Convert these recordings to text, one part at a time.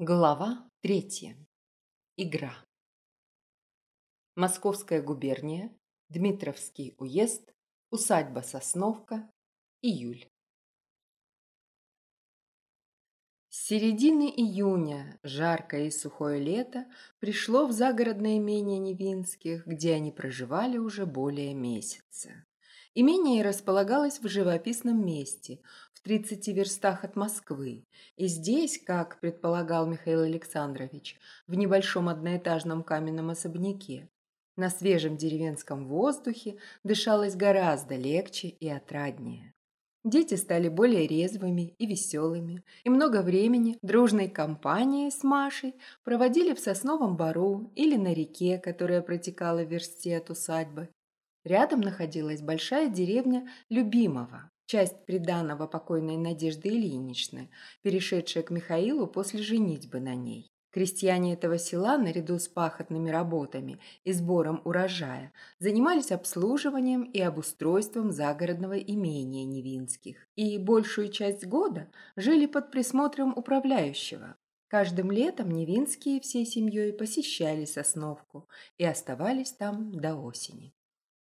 Глава третья. Игра. Московская губерния, Дмитровский уезд, усадьба Сосновка, июль. С середины июня, жаркое и сухое лето, пришло в загородное имение Невинских, где они проживали уже более месяца. Имение располагалось в живописном месте, 30 верстах от Москвы, и здесь, как предполагал Михаил Александрович, в небольшом одноэтажном каменном особняке, на свежем деревенском воздухе дышалось гораздо легче и отраднее. Дети стали более резвыми и веселыми, и много времени дружной компанией с Машей проводили в сосновом бару или на реке, которая протекала в версте от усадьбы, Рядом находилась большая деревня Любимого, часть приданого покойной Надежды Ильиничны, перешедшая к Михаилу после женитьбы на ней. Крестьяне этого села, наряду с пахотными работами и сбором урожая, занимались обслуживанием и обустройством загородного имения Невинских и большую часть года жили под присмотром управляющего. Каждым летом Невинские всей семьей посещали Сосновку и оставались там до осени.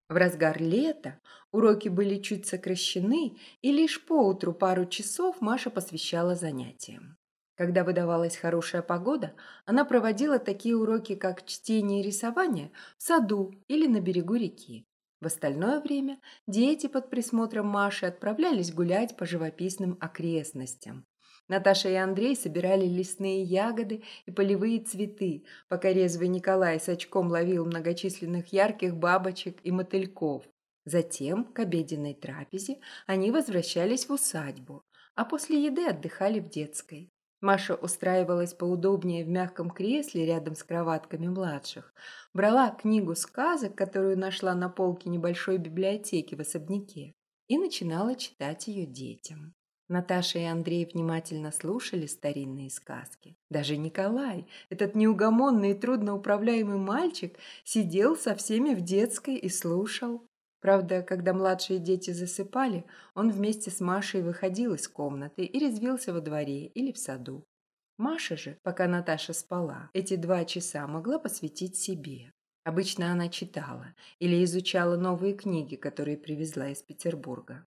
В разгар лета уроки были чуть сокращены, и лишь поутру пару часов Маша посвящала занятиям. Когда выдавалась хорошая погода, она проводила такие уроки, как чтение и рисование, в саду или на берегу реки. В остальное время дети под присмотром Маши отправлялись гулять по живописным окрестностям. Наташа и Андрей собирали лесные ягоды и полевые цветы, пока резвый Николай с очком ловил многочисленных ярких бабочек и мотыльков. Затем, к обеденной трапезе, они возвращались в усадьбу, а после еды отдыхали в детской. Маша устраивалась поудобнее в мягком кресле рядом с кроватками младших, брала книгу сказок, которую нашла на полке небольшой библиотеки в особняке, и начинала читать ее детям. Наташа и Андрей внимательно слушали старинные сказки. Даже Николай, этот неугомонный и трудноуправляемый мальчик, сидел со всеми в детской и слушал. Правда, когда младшие дети засыпали, он вместе с Машей выходил из комнаты и резвился во дворе или в саду. Маша же, пока Наташа спала, эти два часа могла посвятить себе. Обычно она читала или изучала новые книги, которые привезла из Петербурга.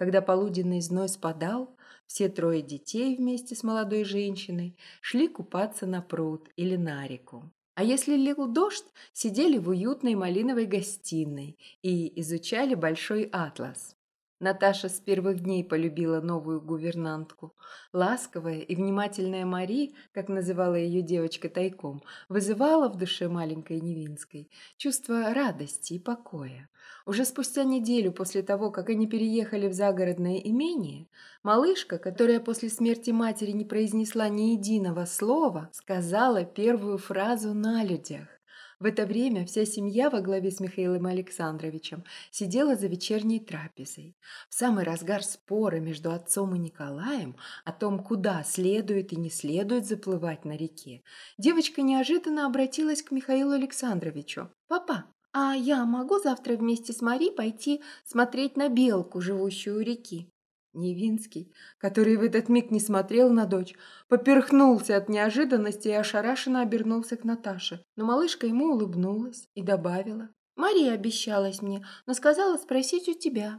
Когда полуденный зной спадал, все трое детей вместе с молодой женщиной шли купаться на пруд или на реку. А если лил дождь, сидели в уютной малиновой гостиной и изучали большой атлас. Наташа с первых дней полюбила новую гувернантку. Ласковая и внимательная Мари, как называла ее девочка тайком, вызывала в душе маленькой Невинской чувство радости и покоя. Уже спустя неделю после того, как они переехали в загородное имение, малышка, которая после смерти матери не произнесла ни единого слова, сказала первую фразу на людях. В это время вся семья во главе с Михаилом Александровичем сидела за вечерней трапезой. В самый разгар спора между отцом и Николаем о том, куда следует и не следует заплывать на реке, девочка неожиданно обратилась к Михаилу Александровичу. «Папа, а я могу завтра вместе с Мари пойти смотреть на белку, живущую у реки?» Невинский, который в этот миг не смотрел на дочь, поперхнулся от неожиданности и ошарашенно обернулся к Наташе. Но малышка ему улыбнулась и добавила. «Мария обещалась мне, но сказала спросить у тебя».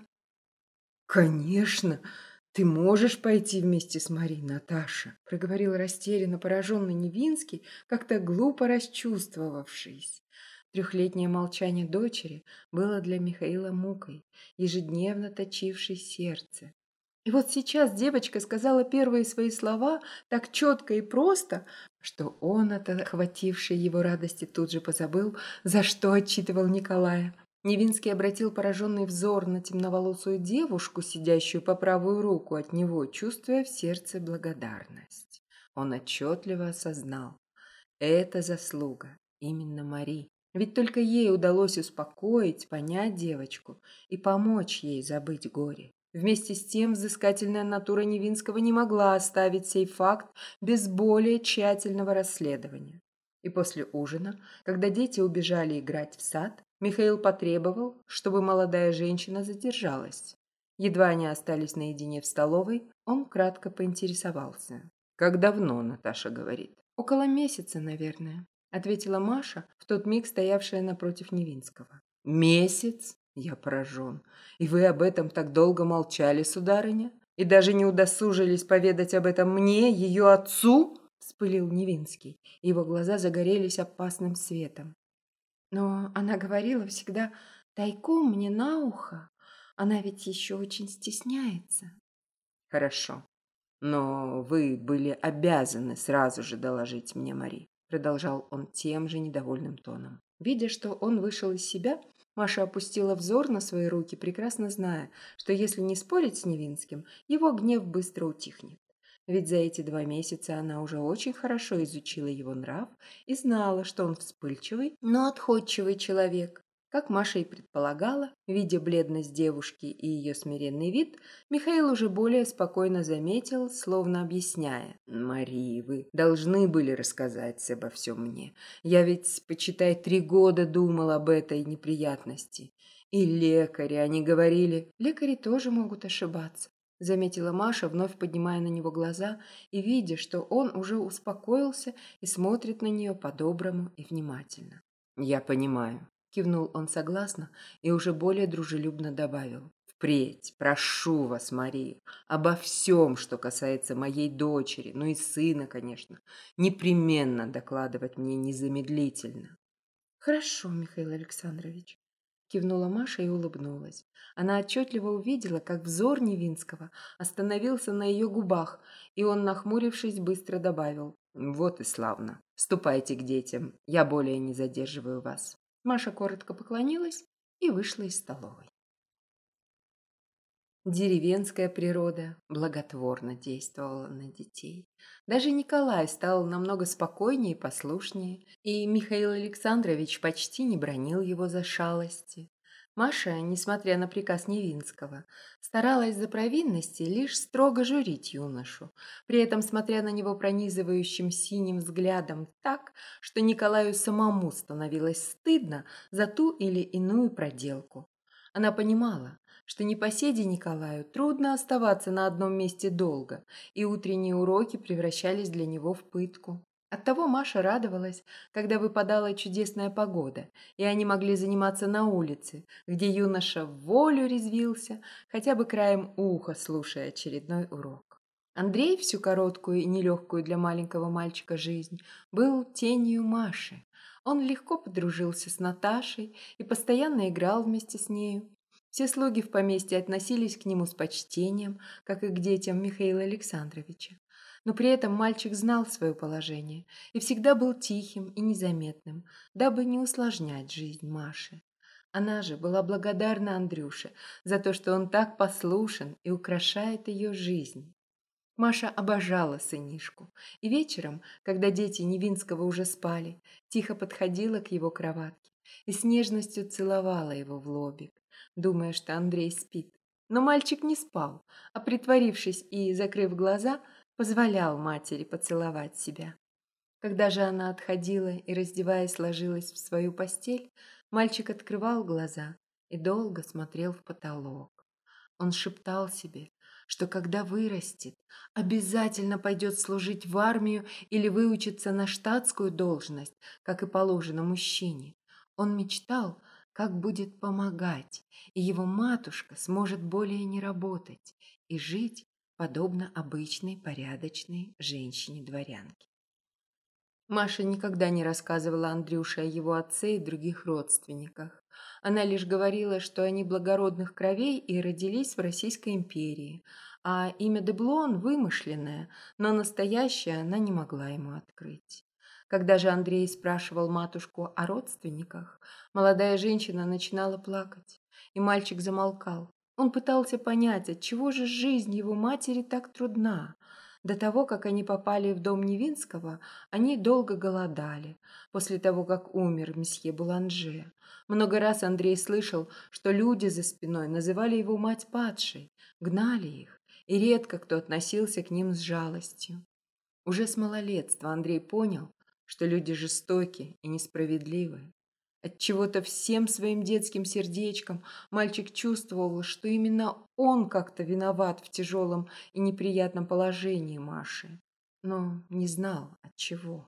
«Конечно, ты можешь пойти вместе с Марией, Наташа», проговорил растерянно пораженный Невинский, как-то глупо расчувствовавшись. Трехлетнее молчание дочери было для Михаила мукой, ежедневно точившей сердце. И вот сейчас девочка сказала первые свои слова так четко и просто, что он от охватившей его радости тут же позабыл, за что отчитывал Николая. Невинский обратил пораженный взор на темноволосую девушку, сидящую по правую руку от него, чувствуя в сердце благодарность. Он отчетливо осознал. Это заслуга именно Мари. Ведь только ей удалось успокоить, понять девочку и помочь ей забыть горе. Вместе с тем взыскательная натура Невинского не могла оставить сей факт без более тщательного расследования. И после ужина, когда дети убежали играть в сад, Михаил потребовал, чтобы молодая женщина задержалась. Едва они остались наедине в столовой, он кратко поинтересовался. «Как давно?» – Наташа говорит. «Около месяца, наверное», — ответила Маша, в тот миг стоявшая напротив Невинского. «Месяц? Я поражен. И вы об этом так долго молчали, сударыня? И даже не удосужились поведать об этом мне, ее отцу?» — вспылил Невинский. Его глаза загорелись опасным светом. Но она говорила всегда тайком мне на ухо. Она ведь еще очень стесняется. Хорошо. Но вы были обязаны сразу же доложить мне, Мари, продолжал он тем же недовольным тоном. Видя, что он вышел из себя, Маша опустила взор на свои руки, прекрасно зная, что если не спорить с Невинским, его гнев быстро утихнет. Ведь за эти два месяца она уже очень хорошо изучила его нрав и знала, что он вспыльчивый, но отходчивый человек. Как Маша и предполагала, видя бледность девушки и ее смиренный вид, Михаил уже более спокойно заметил, словно объясняя. «Мари, вы должны были рассказать обо всем мне. Я ведь, почитай, три года думал об этой неприятности. И лекари, они говорили...» «Лекари тоже могут ошибаться заметила Маша, вновь поднимая на него глаза и видя, что он уже успокоился и смотрит на нее по-доброму и внимательно. «Я понимаю», – кивнул он согласно и уже более дружелюбно добавил. «Впредь, прошу вас, Мария, обо всем, что касается моей дочери, ну и сына, конечно, непременно докладывать мне незамедлительно». «Хорошо, Михаил Александрович», Кивнула Маша и улыбнулась. Она отчетливо увидела, как взор Невинского остановился на ее губах, и он, нахмурившись, быстро добавил. «Вот и славно. Ступайте к детям. Я более не задерживаю вас». Маша коротко поклонилась и вышла из столовой. Деревенская природа благотворно действовала на детей. Даже Николай стал намного спокойнее и послушнее, и Михаил Александрович почти не бронил его за шалости. Маша, несмотря на приказ Невинского, старалась за провинности лишь строго журить юношу, при этом смотря на него пронизывающим синим взглядом так, что Николаю самому становилось стыдно за ту или иную проделку. Она понимала, что непоседе Николаю трудно оставаться на одном месте долго, и утренние уроки превращались для него в пытку. Оттого Маша радовалась, когда выпадала чудесная погода, и они могли заниматься на улице, где юноша в волю резвился, хотя бы краем уха слушая очередной урок. Андрей всю короткую и нелегкую для маленького мальчика жизнь был тенью Маши. Он легко подружился с Наташей и постоянно играл вместе с нею. Все слуги в поместье относились к нему с почтением, как и к детям Михаила Александровича. Но при этом мальчик знал свое положение и всегда был тихим и незаметным, дабы не усложнять жизнь Маши. Она же была благодарна Андрюше за то, что он так послушен и украшает ее жизнь. Маша обожала сынишку, и вечером, когда дети Невинского уже спали, тихо подходила к его кроватке и с нежностью целовала его в лобик, думая, что Андрей спит. Но мальчик не спал, а притворившись и закрыв глаза, позволял матери поцеловать себя. Когда же она отходила и, раздеваясь, ложилась в свою постель, мальчик открывал глаза и долго смотрел в потолок. Он шептал себе, что когда вырастет, обязательно пойдет служить в армию или выучиться на штатскую должность, как и положено мужчине. Он мечтал, как будет помогать, и его матушка сможет более не работать и жить, подобно обычной порядочной женщине-дворянке. Маша никогда не рассказывала Андрюше о его отце и других родственниках. Она лишь говорила, что они благородных кровей и родились в Российской империи, а имя Деблон вымышленное, но настоящее она не могла ему открыть. Когда же Андрей спрашивал матушку о родственниках, молодая женщина начинала плакать, и мальчик замолкал. Он пытался понять, отчего же жизнь его матери так трудна. До того, как они попали в дом Невинского, они долго голодали, после того, как умер месье Буланже. Много раз Андрей слышал, что люди за спиной называли его мать падшей, гнали их, и редко кто относился к ним с жалостью. Уже с малолетства Андрей понял, что люди жестоки и несправедливы. От чего-то всем своим детским сердечком мальчик чувствовал, что именно он как-то виноват в тяжелом и неприятном положении Маши, но не знал от чего.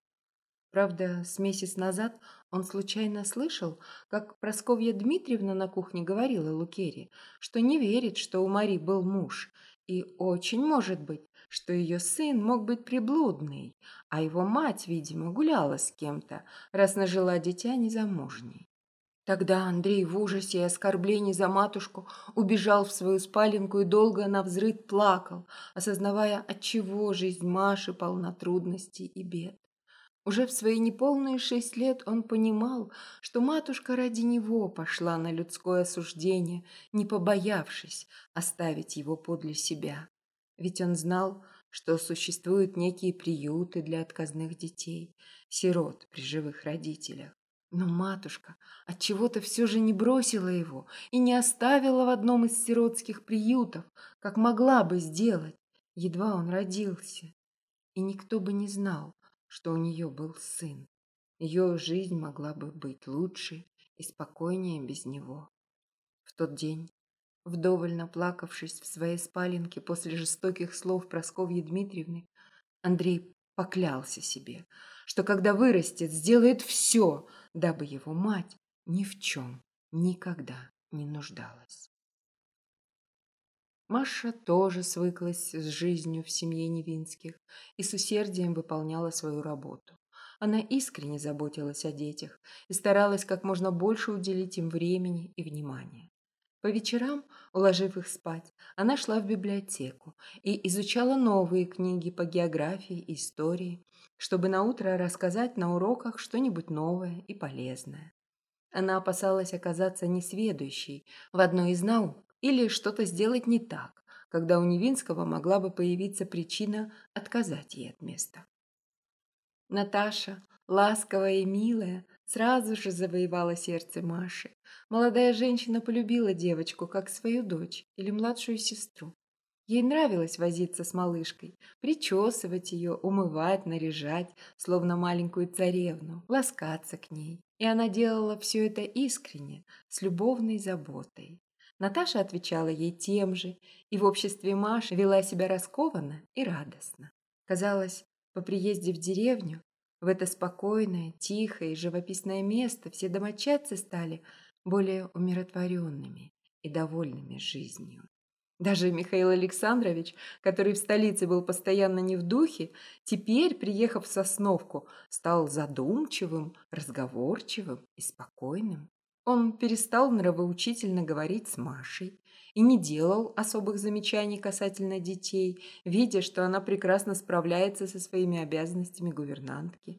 Правда, с месяц назад он случайно слышал, как Просковья Дмитриевна на кухне говорила Лукере, что не верит, что у Мари был муж, и очень может быть, что ее сын мог быть приблудный, а его мать, видимо, гуляла с кем-то, раз нажила дитя незамужней. Тогда Андрей в ужасе и оскорблении за матушку убежал в свою спаленку и долго на взрыв плакал, осознавая, отчего жизнь Маши полна трудностей и бед. Уже в свои неполные шесть лет он понимал, что матушка ради него пошла на людское осуждение, не побоявшись оставить его подле себя. Ведь он знал, что существуют некие приюты для отказных детей, сирот при живых родителях. Но матушка от чего то все же не бросила его и не оставила в одном из сиротских приютов, как могла бы сделать, едва он родился. И никто бы не знал, что у нее был сын. Ее жизнь могла бы быть лучше и спокойнее без него. В тот день, вдоволь наплакавшись в своей спаленке после жестоких слов Прасковьи Дмитриевны, Андрей поклялся себе, что когда вырастет, сделает все, дабы его мать ни в чем никогда не нуждалась. Маша тоже свыклась с жизнью в семье Невинских и с усердием выполняла свою работу. Она искренне заботилась о детях и старалась как можно больше уделить им времени и внимания. По вечерам, уложив их спать, она шла в библиотеку и изучала новые книги по географии и истории, чтобы наутро рассказать на уроках что-нибудь новое и полезное. Она опасалась оказаться несведущей в одной из наук или что-то сделать не так, когда у Невинского могла бы появиться причина отказать ей от места. Наташа, ласковая и милая, сразу же завоевала сердце Маши. Молодая женщина полюбила девочку как свою дочь или младшую сестру. Ей нравилось возиться с малышкой, причесывать ее, умывать, наряжать, словно маленькую царевну, ласкаться к ней. И она делала все это искренне, с любовной заботой. Наташа отвечала ей тем же, и в обществе Маши вела себя раскованно и радостно. Казалось, по приезде в деревню, в это спокойное, тихое и живописное место все домочадцы стали более умиротворенными и довольными жизнью. Даже Михаил Александрович, который в столице был постоянно не в духе, теперь, приехав в Сосновку, стал задумчивым, разговорчивым и спокойным. Он перестал нравоучительно говорить с Машей и не делал особых замечаний касательно детей, видя, что она прекрасно справляется со своими обязанностями гувернантки.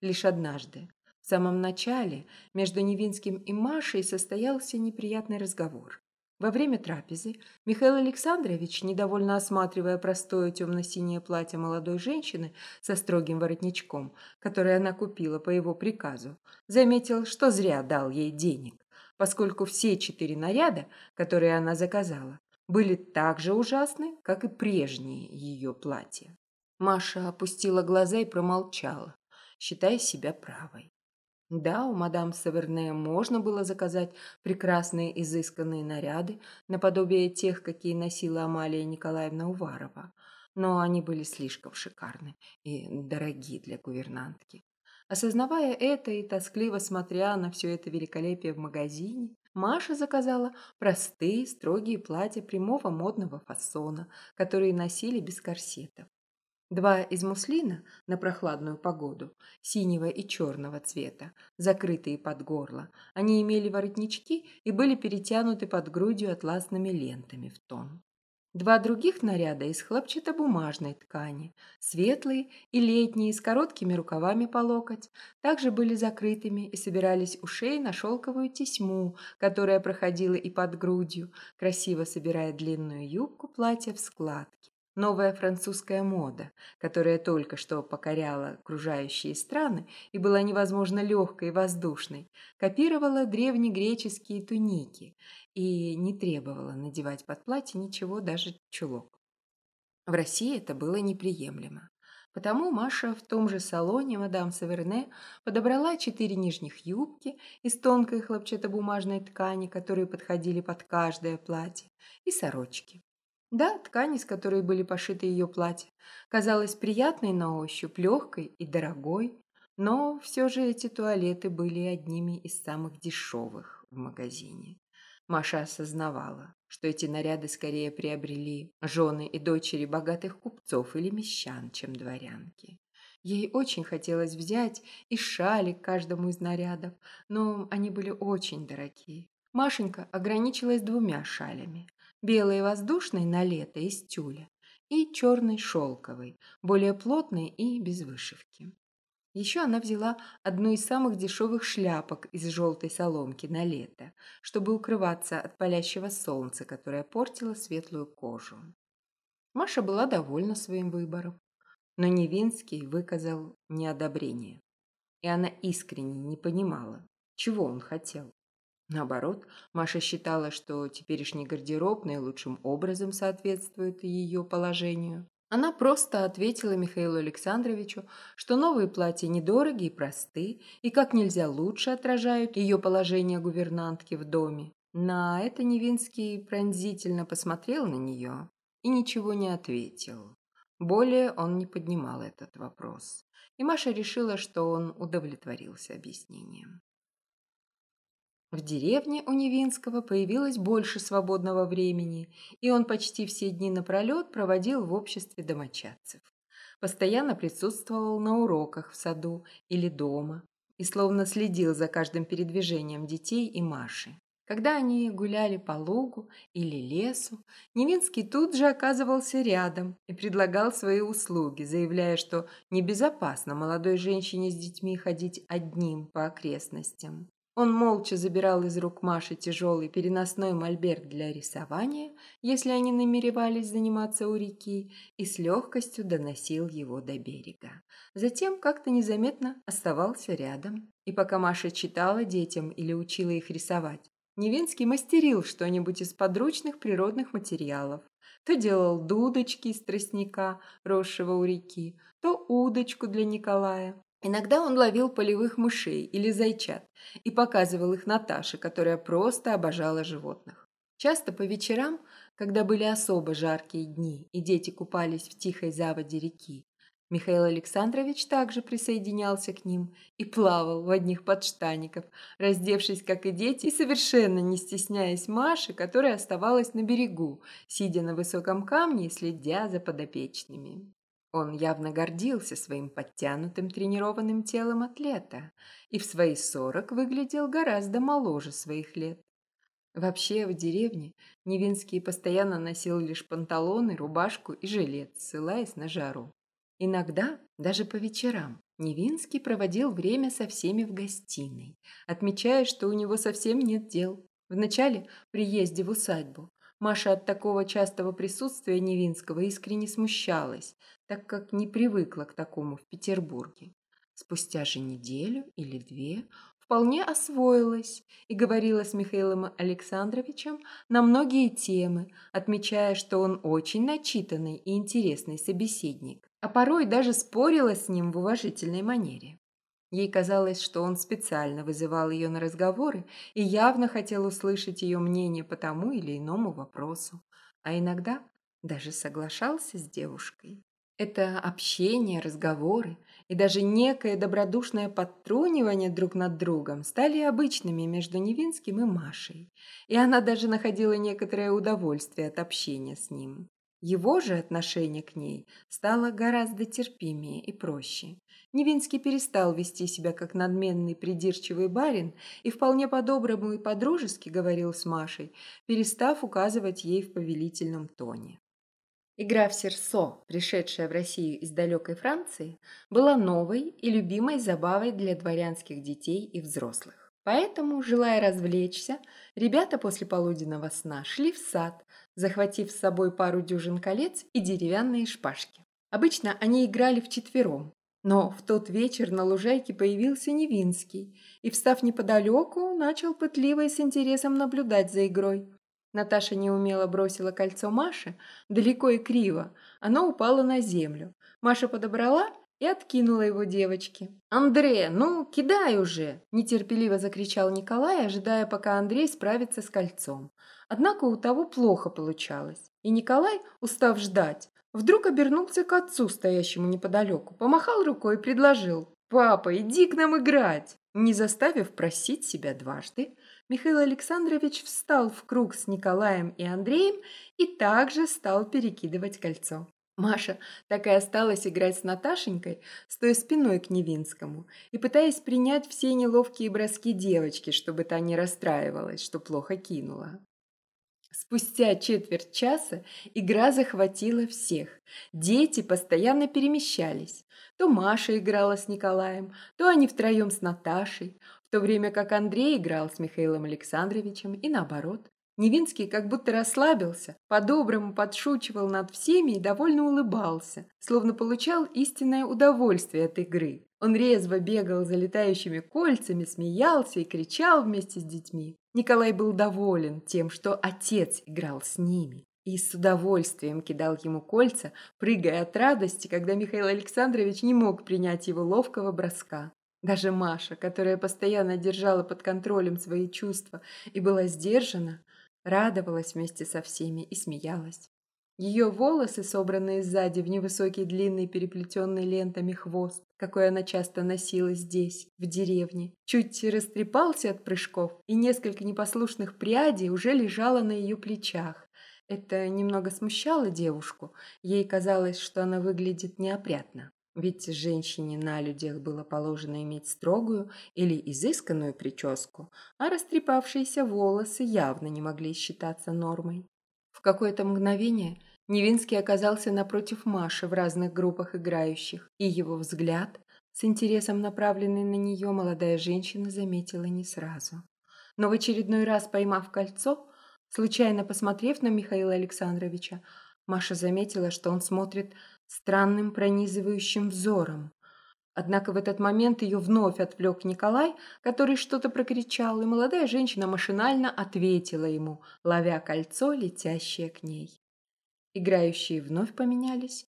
Лишь однажды, в самом начале, между Невинским и Машей состоялся неприятный разговор. Во время трапезы Михаил Александрович, недовольно осматривая простое темно-синее платье молодой женщины со строгим воротничком, которое она купила по его приказу, заметил, что зря дал ей денег, поскольку все четыре наряда, которые она заказала, были так же ужасны, как и прежние ее платья. Маша опустила глаза и промолчала, считая себя правой. Да, у мадам Саверне можно было заказать прекрасные изысканные наряды, наподобие тех, какие носила Амалия Николаевна Уварова, но они были слишком шикарны и дороги для гувернантки. Осознавая это и тоскливо смотря на все это великолепие в магазине, Маша заказала простые, строгие платья прямого модного фасона, которые носили без корсетов. Два из муслина на прохладную погоду, синего и черного цвета, закрытые под горло. Они имели воротнички и были перетянуты под грудью атласными лентами в тон. Два других наряда из хлопчатобумажной ткани, светлые и летние, с короткими рукавами по локоть, также были закрытыми и собирались у шеи на шелковую тесьму, которая проходила и под грудью, красиво собирая длинную юбку платья в складки. Новая французская мода, которая только что покоряла окружающие страны и была невозможно легкой и воздушной, копировала древнегреческие туники и не требовала надевать под платье ничего, даже чулок. В России это было неприемлемо. Потому Маша в том же салоне мадам Саверне подобрала четыре нижних юбки из тонкой хлопчатобумажной ткани, которые подходили под каждое платье, и сорочки. Да, ткань, из которой были пошиты ее платья, казалась приятной на ощупь, легкой и дорогой. но все же эти туалеты были одними из самых дешевых в магазине. Маша осознавала, что эти наряды скорее приобрели жены и дочери богатых купцов или мещан, чем дворянки. Ей очень хотелось взять и шали к каждому из нарядов, но они были очень дорогие. Машенька ограничилась двумя шалями. Белой воздушной на лето из тюля и черной шелковой, более плотной и без вышивки. Еще она взяла одну из самых дешевых шляпок из желтой соломки на лето, чтобы укрываться от палящего солнца, которое портило светлую кожу. Маша была довольна своим выбором, но Невинский выказал неодобрение, и она искренне не понимала, чего он хотел. Наоборот, Маша считала, что теперешний гардероб наилучшим образом соответствует ее положению. Она просто ответила Михаилу Александровичу, что новые платья недорогие и просты, и как нельзя лучше отражают ее положение гувернантки в доме. На это Невинский пронзительно посмотрел на нее и ничего не ответил. Более он не поднимал этот вопрос, и Маша решила, что он удовлетворился объяснением. В деревне у Невинского появилось больше свободного времени, и он почти все дни напролет проводил в обществе домочадцев. Постоянно присутствовал на уроках в саду или дома и словно следил за каждым передвижением детей и Маши. Когда они гуляли по лугу или лесу, Невинский тут же оказывался рядом и предлагал свои услуги, заявляя, что небезопасно молодой женщине с детьми ходить одним по окрестностям. Он молча забирал из рук Маши тяжелый переносной мольберт для рисования, если они намеревались заниматься у реки, и с легкостью доносил его до берега. Затем как-то незаметно оставался рядом. И пока Маша читала детям или учила их рисовать, Невинский мастерил что-нибудь из подручных природных материалов. То делал дудочки из тростника, росшего у реки, то удочку для Николая, Иногда он ловил полевых мышей или зайчат и показывал их Наташе, которая просто обожала животных. Часто по вечерам, когда были особо жаркие дни и дети купались в тихой заводе реки, Михаил Александрович также присоединялся к ним и плавал в одних подштаников, раздевшись, как и дети, совершенно не стесняясь Маши, которая оставалась на берегу, сидя на высоком камне и следя за подопечными. Он явно гордился своим подтянутым тренированным телом атлета и в свои сорок выглядел гораздо моложе своих лет. Вообще в деревне Невинский постоянно носил лишь панталоны, рубашку и жилет, ссылаясь на жару. Иногда, даже по вечерам, Невинский проводил время со всеми в гостиной, отмечая, что у него совсем нет дел. Вначале, приезде в усадьбу, Маша от такого частого присутствия Невинского искренне смущалась, так как не привыкла к такому в Петербурге. Спустя же неделю или две вполне освоилась и говорила с Михаилом Александровичем на многие темы, отмечая, что он очень начитанный и интересный собеседник, а порой даже спорила с ним в уважительной манере. Ей казалось, что он специально вызывал ее на разговоры и явно хотел услышать ее мнение по тому или иному вопросу, а иногда даже соглашался с девушкой. Это общение, разговоры и даже некое добродушное подтрунивание друг над другом стали обычными между Невинским и Машей, и она даже находила некоторое удовольствие от общения с ним. Его же отношение к ней стало гораздо терпимее и проще. Невинский перестал вести себя как надменный придирчивый барин и вполне по-доброму и по-дружески говорил с Машей, перестав указывать ей в повелительном тоне. Игра в серсо, пришедшая в Россию из далекой Франции, была новой и любимой забавой для дворянских детей и взрослых. Поэтому, желая развлечься, ребята после полуденного сна шли в сад, захватив с собой пару дюжин колец и деревянные шпажки. Обычно они играли вчетвером, но в тот вечер на лужайке появился Невинский и, встав неподалеку, начал пытливо и с интересом наблюдать за игрой. Наташа неумело бросила кольцо Маше, далеко и криво. Оно упало на землю. Маша подобрала и откинула его девочке. «Андре, ну, кидай уже!» – нетерпеливо закричал Николай, ожидая, пока Андрей справится с кольцом. Однако у того плохо получалось. И Николай, устав ждать, вдруг обернулся к отцу, стоящему неподалеку, помахал рукой и предложил «Папа, иди к нам играть!» Не заставив просить себя дважды, Михаил Александрович встал в круг с Николаем и Андреем и также стал перекидывать кольцо. Маша так и осталась играть с Наташенькой, стоя спиной к Невинскому и пытаясь принять все неловкие броски девочки, чтобы та не расстраивалась, что плохо кинула. Спустя четверть часа игра захватила всех. Дети постоянно перемещались. То Маша играла с Николаем, то они втроем с Наташей, в то время как Андрей играл с Михаилом Александровичем и наоборот. Невинский как будто расслабился, по-доброму подшучивал над всеми и довольно улыбался, словно получал истинное удовольствие от игры. Он резво бегал за летающими кольцами, смеялся и кричал вместе с детьми. Николай был доволен тем, что отец играл с ними и с удовольствием кидал ему кольца, прыгая от радости, когда Михаил Александрович не мог принять его ловкого броска. Даже Маша, которая постоянно держала под контролем свои чувства и была сдержана, радовалась вместе со всеми и смеялась. Ее волосы, собранные сзади в невысокий длинный переплетенный лентами хвост, какой она часто носила здесь, в деревне, чуть растрепался от прыжков, и несколько непослушных прядей уже лежало на ее плечах. Это немного смущало девушку, ей казалось, что она выглядит неопрятно. Ведь женщине на людях было положено иметь строгую или изысканную прическу, а растрепавшиеся волосы явно не могли считаться нормой. В какое-то мгновение Невинский оказался напротив Маши в разных группах играющих, и его взгляд, с интересом направленный на нее, молодая женщина заметила не сразу. Но в очередной раз поймав кольцо, случайно посмотрев на Михаила Александровича, Маша заметила, что он смотрит странным пронизывающим взором. Однако в этот момент ее вновь отвлек Николай, который что-то прокричал, и молодая женщина машинально ответила ему, ловя кольцо, летящее к ней. Играющие вновь поменялись,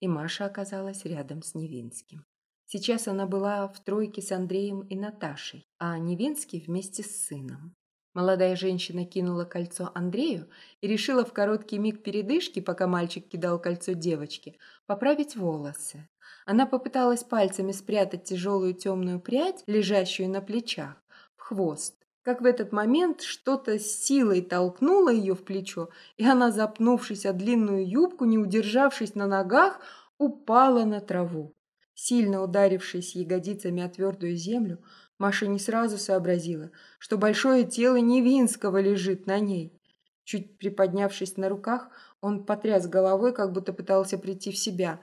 и Маша оказалась рядом с Невинским. Сейчас она была в тройке с Андреем и Наташей, а Невинский вместе с сыном. Молодая женщина кинула кольцо Андрею и решила в короткий миг передышки, пока мальчик кидал кольцо девочке, поправить волосы. Она попыталась пальцами спрятать тяжелую темную прядь, лежащую на плечах, в хвост. Как в этот момент что-то с силой толкнуло ее в плечо, и она, запнувшись о длинную юбку, не удержавшись на ногах, упала на траву. Сильно ударившись ягодицами о твердую землю, Маша не сразу сообразила, что большое тело Невинского лежит на ней. Чуть приподнявшись на руках, он потряс головой, как будто пытался прийти в себя.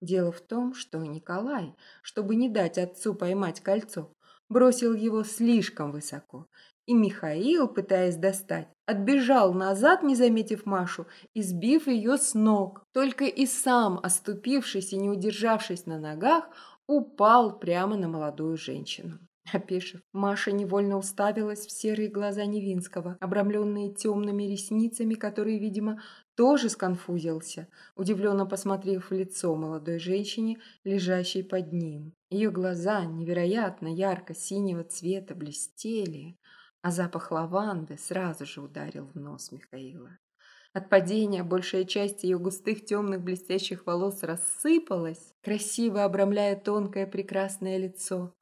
Дело в том, что Николай, чтобы не дать отцу поймать кольцо, бросил его слишком высоко, и Михаил, пытаясь достать, отбежал назад, не заметив Машу, и сбив ее с ног. Только и сам, оступившись и не удержавшись на ногах, упал прямо на молодую женщину. Опешив, Маша невольно уставилась в серые глаза Невинского, обрамленные темными ресницами, которые, видимо, тоже сконфузился, удивленно посмотрев в лицо молодой женщине, лежащей под ним. Ее глаза невероятно ярко-синего цвета блестели, а запах лаванды сразу же ударил в нос Михаила. От падения большая часть ее густых темных блестящих волос рассыпалась, красиво обрамляя тонкое прекрасное лицо,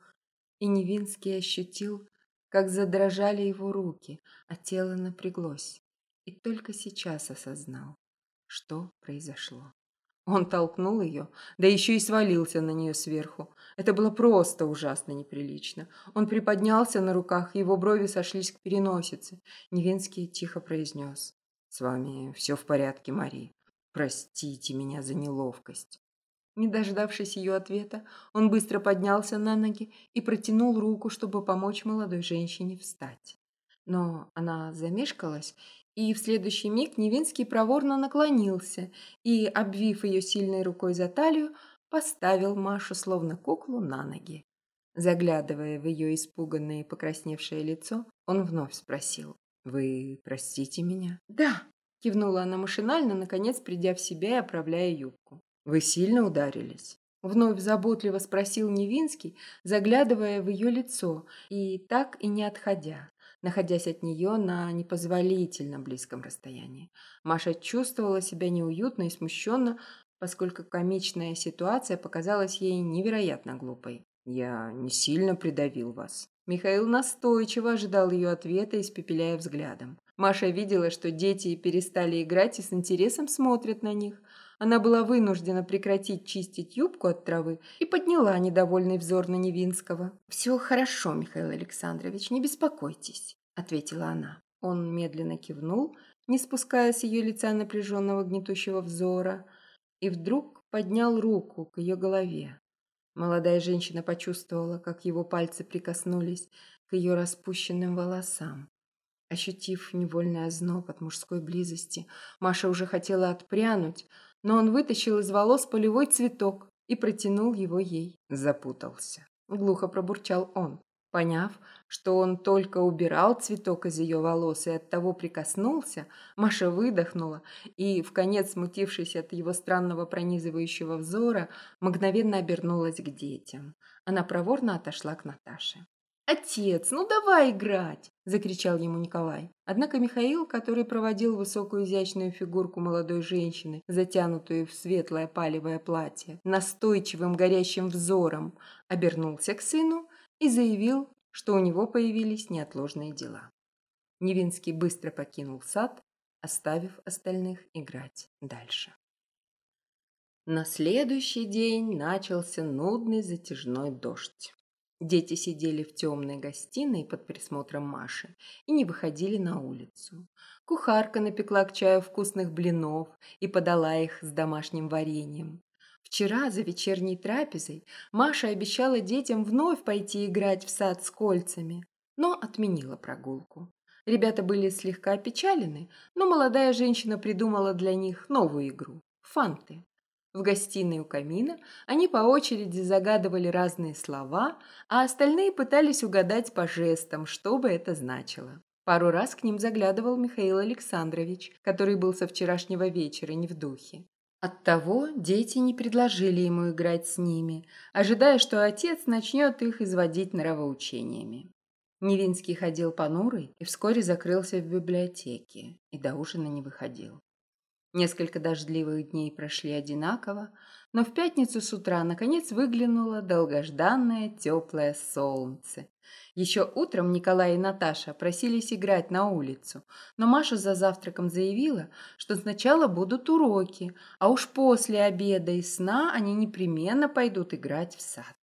и Невинский ощутил, как задрожали его руки, а тело напряглось. И только сейчас осознал, что произошло. Он толкнул ее, да еще и свалился на нее сверху. Это было просто ужасно неприлично. Он приподнялся на руках, его брови сошлись к переносице. Невинский тихо произнес. «С вами все в порядке, Мари. Простите меня за неловкость». Не дождавшись ее ответа, он быстро поднялся на ноги и протянул руку, чтобы помочь молодой женщине встать. Но она замешкалась, и в следующий миг Невинский проворно наклонился и, обвив ее сильной рукой за талию, поставил Машу словно куклу на ноги. Заглядывая в ее испуганное и покрасневшее лицо, он вновь спросил. «Вы простите меня?» «Да», – кивнула она машинально, наконец придя в себя и оправляя юбку. «Вы сильно ударились?» Вновь заботливо спросил Невинский, заглядывая в ее лицо и так и не отходя, находясь от нее на непозволительно близком расстоянии. Маша чувствовала себя неуютно и смущенно, поскольку комичная ситуация показалась ей невероятно глупой. Я не сильно придавил вас. Михаил настойчиво ожидал ее ответа, испепеляя взглядом. Маша видела, что дети перестали играть и с интересом смотрят на них. Она была вынуждена прекратить чистить юбку от травы и подняла недовольный взор на Невинского. «Все хорошо, Михаил Александрович, не беспокойтесь», — ответила она. Он медленно кивнул, не спуская с ее лица напряженного гнетущего взора, и вдруг поднял руку к ее голове. Молодая женщина почувствовала, как его пальцы прикоснулись к ее распущенным волосам. Ощутив невольный озноб от мужской близости, Маша уже хотела отпрянуть, но он вытащил из волос полевой цветок и протянул его ей. Запутался. Глухо пробурчал он. Поняв, что он только убирал цветок из ее волос и от того прикоснулся, Маша выдохнула и, в конец смутившись от его странного пронизывающего взора, мгновенно обернулась к детям. Она проворно отошла к Наташе. «Отец, ну давай играть!» – закричал ему Николай. Однако Михаил, который проводил высокую изящную фигурку молодой женщины, затянутую в светлое палевое платье, настойчивым горящим взором, обернулся к сыну и заявил, что у него появились неотложные дела. Невинский быстро покинул сад, оставив остальных играть дальше. На следующий день начался нудный затяжной дождь. Дети сидели в темной гостиной под присмотром Маши и не выходили на улицу. Кухарка напекла к чаю вкусных блинов и подала их с домашним вареньем. Вчера за вечерней трапезой Маша обещала детям вновь пойти играть в сад с кольцами, но отменила прогулку. Ребята были слегка опечалены, но молодая женщина придумала для них новую игру – фанты. В гостиной у камина они по очереди загадывали разные слова, а остальные пытались угадать по жестам, что бы это значило. Пару раз к ним заглядывал Михаил Александрович, который был со вчерашнего вечера не в духе. Оттого дети не предложили ему играть с ними, ожидая, что отец начнет их изводить нравоучениями. Невинский ходил понурый и вскоре закрылся в библиотеке и до ужина не выходил. Несколько дождливых дней прошли одинаково, но в пятницу с утра наконец выглянуло долгожданное теплое солнце. Еще утром Николай и Наташа просились играть на улицу, но Маша за завтраком заявила, что сначала будут уроки, а уж после обеда и сна они непременно пойдут играть в сад.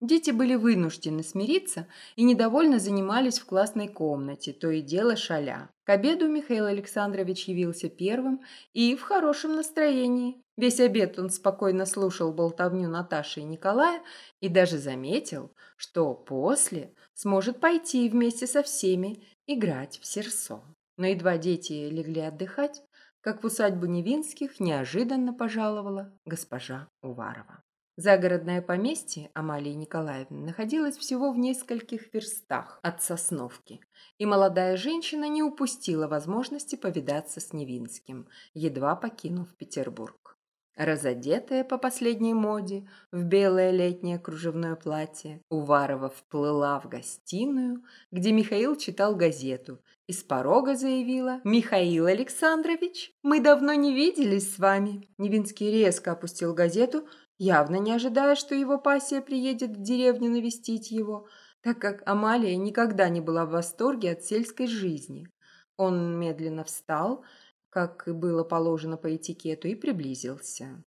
Дети были вынуждены смириться и недовольно занимались в классной комнате, то и дело шаля. К обеду Михаил Александрович явился первым и в хорошем настроении. Весь обед он спокойно слушал болтовню Наташи и Николая и даже заметил, что после сможет пойти вместе со всеми играть в серсо. Но едва дети легли отдыхать, как в усадьбу Невинских неожиданно пожаловала госпожа Уварова. Загородное поместье Амалии Николаевны находилось всего в нескольких верстах от Сосновки, и молодая женщина не упустила возможности повидаться с Невинским, едва покинув Петербург. Разодетая по последней моде в белое летнее кружевное платье, Уварова вплыла в гостиную, где Михаил читал газету, и с порога заявила «Михаил Александрович, мы давно не виделись с вами». Невинский резко опустил газету, явно не ожидая, что его пассия приедет в деревню навестить его, так как Амалия никогда не была в восторге от сельской жизни. Он медленно встал, как и было положено по этикету, и приблизился.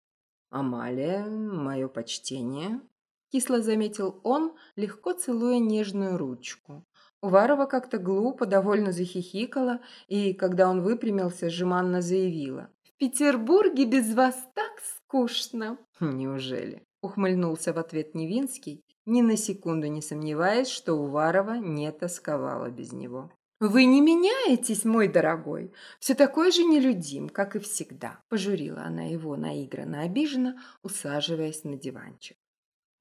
«Амалия, мое почтение», — кисло заметил он, легко целуя нежную ручку. Уварова как-то глупо, довольно захихикала, и, когда он выпрямился, жеманно заявила. «В Петербурге без вас так скучно!» «Неужели?» – ухмыльнулся в ответ Невинский, ни на секунду не сомневаясь, что Уварова не тосковала без него. «Вы не меняетесь, мой дорогой, все такой же нелюдим, как и всегда», – пожурила она его наигранно обиженно, усаживаясь на диванчик.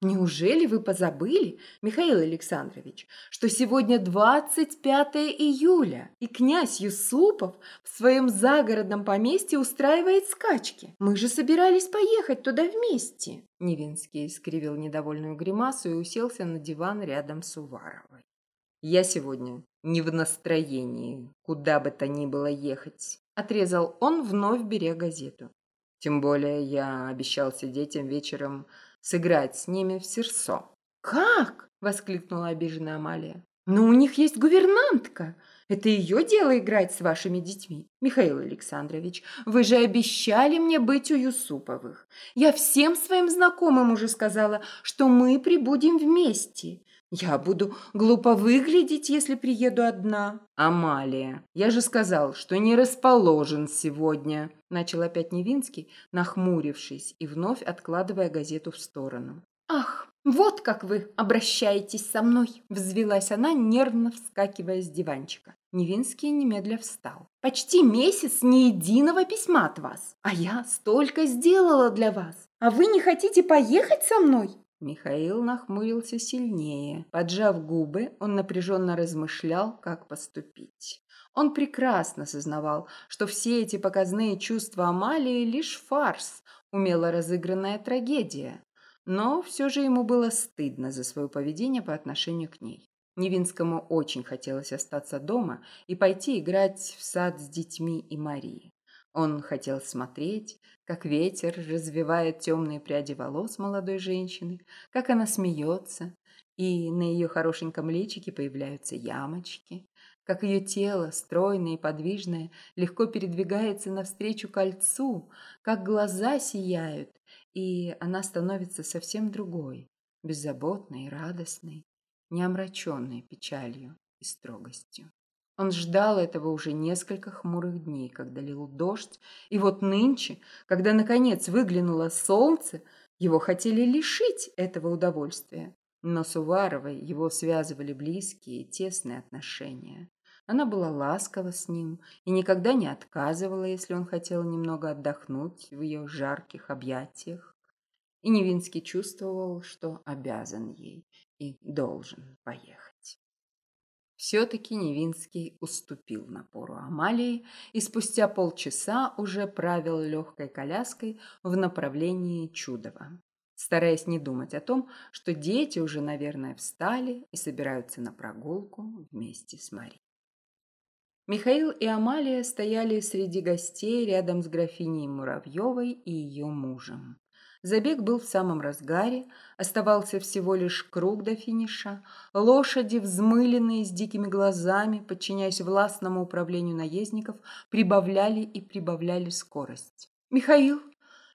Неужели вы позабыли, Михаил Александрович, что сегодня 25 июля, и князь Юсупов в своем загородном поместье устраивает скачки? Мы же собирались поехать туда вместе. Невинский искривил недовольную гримасу и уселся на диван рядом с Уваровой. Я сегодня не в настроении, куда бы то ни было ехать, отрезал он, вновь беря газету. Тем более я обещался детям вечером сыграть с ними в серсо. «Как?» – воскликнула обиженная Амалия. «Но у них есть гувернантка. Это ее дело играть с вашими детьми. Михаил Александрович, вы же обещали мне быть у Юсуповых. Я всем своим знакомым уже сказала, что мы прибудем вместе. Я буду глупо выглядеть, если приеду одна. Амалия, я же сказал, что не расположен сегодня, начал опять Невинский, нахмурившись и вновь откладывая газету в сторону. Ах, вот как вы обращаетесь со мной, взвилась она, нервно вскакивая с диванчика. Невинский немедля встал. Почти месяц ни единого письма от вас, а я столько сделала для вас. А вы не хотите поехать со мной? Михаил нахмурился сильнее. Поджав губы, он напряженно размышлял, как поступить. Он прекрасно сознавал, что все эти показные чувства Амалии – лишь фарс, умело разыгранная трагедия. Но все же ему было стыдно за свое поведение по отношению к ней. Невинскому очень хотелось остаться дома и пойти играть в сад с детьми и Марией. Он хотел смотреть, как ветер развивает темные пряди волос молодой женщины, как она смеется, и на ее хорошеньком личике появляются ямочки, как ее тело, стройное и подвижное, легко передвигается навстречу кольцу, как глаза сияют, и она становится совсем другой, беззаботной и радостной, не омраченной печалью и строгостью. Он ждал этого уже несколько хмурых дней, когда лил дождь, и вот нынче, когда наконец выглянуло солнце, его хотели лишить этого удовольствия. Но с Уваровой его связывали близкие и тесные отношения. Она была ласкова с ним и никогда не отказывала, если он хотел немного отдохнуть в ее жарких объятиях. И Невинский чувствовал, что обязан ей и должен поехать. Все-таки Невинский уступил напору Амалии и спустя полчаса уже правил легкой коляской в направлении Чудова, стараясь не думать о том, что дети уже, наверное, встали и собираются на прогулку вместе с Марией. Михаил и Амалия стояли среди гостей рядом с графиней Муравьевой и ее мужем. Забег был в самом разгаре, оставался всего лишь круг до финиша. Лошади, взмыленные с дикими глазами, подчиняясь властному управлению наездников, прибавляли и прибавляли скорость. «Михаил,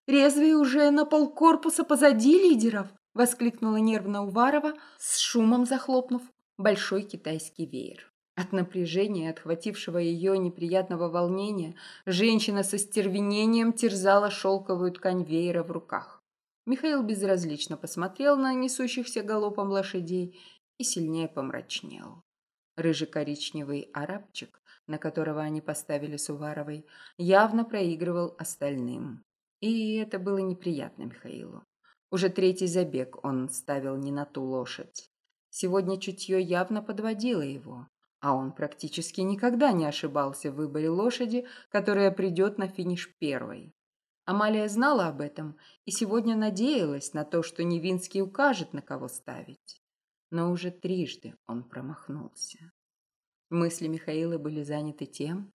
резвые уже на полкорпуса позади лидеров!» — воскликнула нервно Уварова, с шумом захлопнув большой китайский веер. От напряжения, отхватившего ее неприятного волнения, женщина со стервенением терзала шелковую ткань веера в руках. Михаил безразлично посмотрел на несущихся галопом лошадей и сильнее помрачнел. Рыжий-коричневый арабчик, на которого они поставили с Уваровой, явно проигрывал остальным. И это было неприятно Михаилу. Уже третий забег он ставил не на ту лошадь. Сегодня чутье явно подводило его. А он практически никогда не ошибался в выборе лошади, которая придет на финиш первой. Амалия знала об этом и сегодня надеялась на то, что Невинский укажет, на кого ставить. Но уже трижды он промахнулся. Мысли Михаила были заняты тем,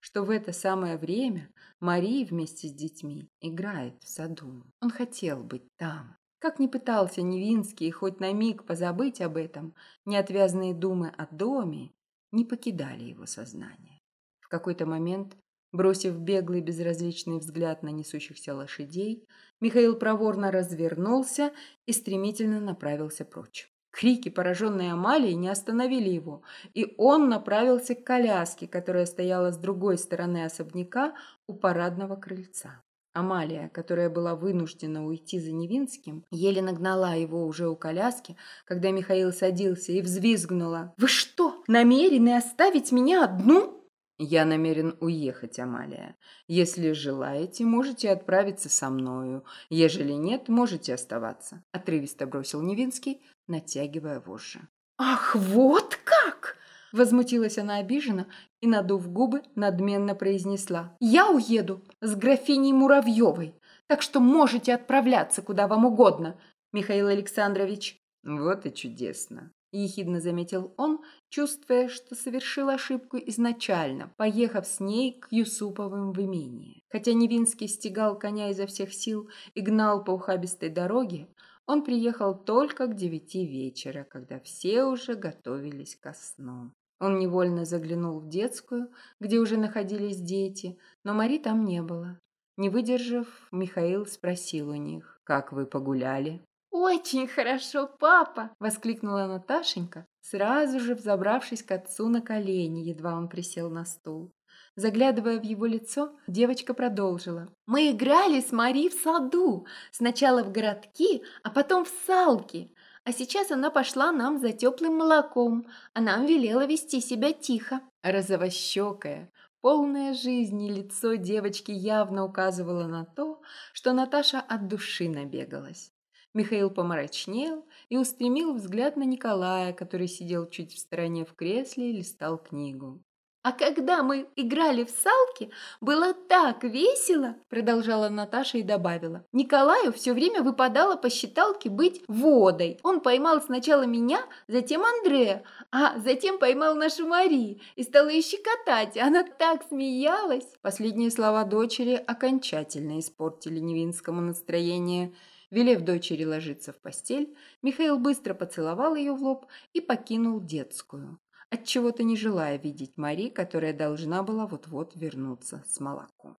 что в это самое время Мария вместе с детьми играет в саду. Он хотел быть там. Как ни пытался Невинский хоть на миг позабыть об этом, неотвязные думы о доме не покидали его сознание. В какой-то момент, бросив беглый безразличный взгляд на несущихся лошадей, Михаил проворно развернулся и стремительно направился прочь. Крики, пораженные Амалией, не остановили его, и он направился к коляске, которая стояла с другой стороны особняка у парадного крыльца. Амалия, которая была вынуждена уйти за Невинским, еле нагнала его уже у коляски, когда Михаил садился и взвизгнула. «Вы что, намерены оставить меня одну?» «Я намерен уехать, Амалия. Если желаете, можете отправиться со мною. Ежели нет, можете оставаться», – отрывисто бросил Невинский, натягивая вожжи. «Ах, вот как!» Возмутилась она обиженно и, надув губы, надменно произнесла. «Я уеду с графиней Муравьевой, так что можете отправляться куда вам угодно, Михаил Александрович». «Вот и чудесно!» – ехидно заметил он, чувствуя, что совершил ошибку изначально, поехав с ней к Юсуповым в имение. Хотя Невинский стегал коня изо всех сил и гнал по ухабистой дороге, Он приехал только к девяти вечера, когда все уже готовились ко сну. Он невольно заглянул в детскую, где уже находились дети, но Мари там не было. Не выдержав, Михаил спросил у них, «Как вы погуляли?» «Очень хорошо, папа!» – воскликнула Наташенька, сразу же взобравшись к отцу на колени, едва он присел на стул. Заглядывая в его лицо, девочка продолжила. «Мы играли с Мари в саду. Сначала в городки, а потом в салки. А сейчас она пошла нам за теплым молоком, а нам велела вести себя тихо. Розовощекая, полное жизни лицо девочки явно указывало на то, что Наташа от души набегалась. Михаил помрачнел и устремил взгляд на Николая, который сидел чуть в стороне в кресле и листал книгу. «А когда мы играли в салки, было так весело!» Продолжала Наташа и добавила. «Николаю все время выпадало по считалке быть водой. Он поймал сначала меня, затем Андрея, а затем поймал нашу Мари и стал ее щекотать. Она так смеялась!» Последние слова дочери окончательно испортили Невинскому настроение. Велев дочери ложиться в постель, Михаил быстро поцеловал ее в лоб и покинул детскую отчего-то не желая видеть Мари, которая должна была вот-вот вернуться с молоком.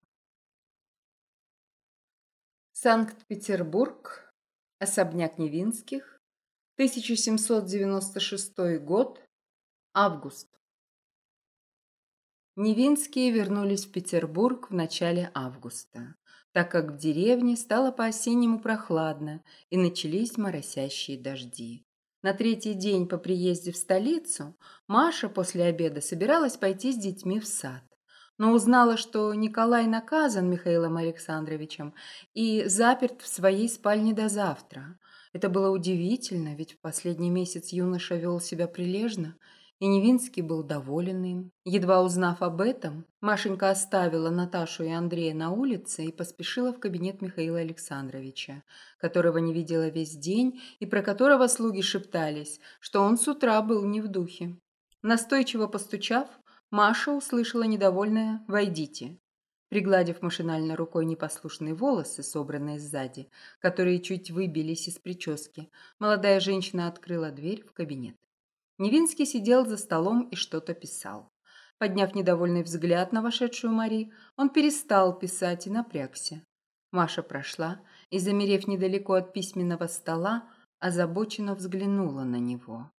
Санкт-Петербург, особняк Невинских, 1796 год, август. Невинские вернулись в Петербург в начале августа, так как в деревне стало по-осеннему прохладно и начались моросящие дожди. На третий день по приезде в столицу Маша после обеда собиралась пойти с детьми в сад, но узнала, что Николай наказан Михаилом Александровичем и заперт в своей спальне до завтра. Это было удивительно, ведь в последний месяц юноша вел себя прилежно и Невинский был доволен им. Едва узнав об этом, Машенька оставила Наташу и Андрея на улице и поспешила в кабинет Михаила Александровича, которого не видела весь день и про которого слуги шептались, что он с утра был не в духе. Настойчиво постучав, Маша услышала недовольное «Войдите». Пригладив машинально рукой непослушные волосы, собранные сзади, которые чуть выбились из прически, молодая женщина открыла дверь в кабинет. Невинский сидел за столом и что-то писал. Подняв недовольный взгляд на вошедшую Мари, он перестал писать и напрягся. Маша прошла и, замерев недалеко от письменного стола, озабоченно взглянула на него.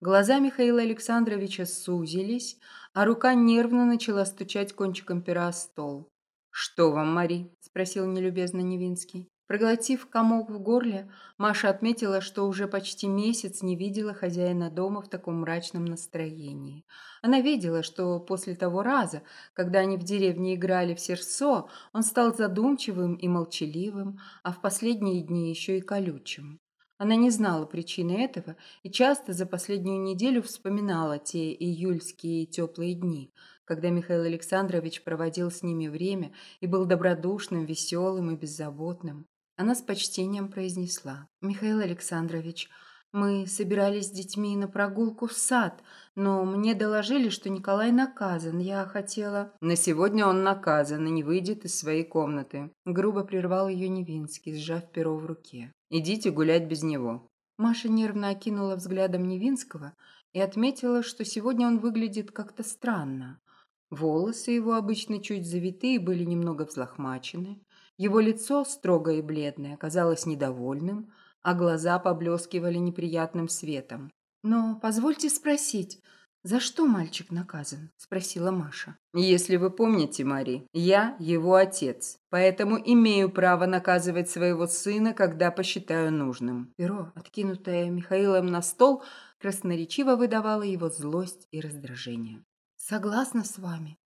Глаза Михаила Александровича сузились, а рука нервно начала стучать кончиком пера о стол. «Что вам, Мари?» – спросил нелюбезно Невинский. Проглотив комок в горле, Маша отметила, что уже почти месяц не видела хозяина дома в таком мрачном настроении. Она видела, что после того раза, когда они в деревне играли в серсо, он стал задумчивым и молчаливым, а в последние дни еще и колючим. Она не знала причины этого и часто за последнюю неделю вспоминала те июльские теплые дни, когда Михаил Александрович проводил с ними время и был добродушным, веселым и беззаботным. Она с почтением произнесла. «Михаил Александрович, мы собирались с детьми на прогулку в сад, но мне доложили, что Николай наказан. Я хотела...» «На сегодня он наказан и не выйдет из своей комнаты», грубо прервал ее Невинский, сжав перо в руке. «Идите гулять без него». Маша нервно окинула взглядом Невинского и отметила, что сегодня он выглядит как-то странно. Волосы его, обычно чуть завитые, были немного взлохмачены. Его лицо, строгое и бледное, казалось недовольным, а глаза поблескивали неприятным светом. «Но позвольте спросить, за что мальчик наказан?» – спросила Маша. «Если вы помните, Мари, я его отец, поэтому имею право наказывать своего сына, когда посчитаю нужным». Перо, откинутое Михаилом на стол, красноречиво выдавало его злость и раздражение. «Согласна с вами,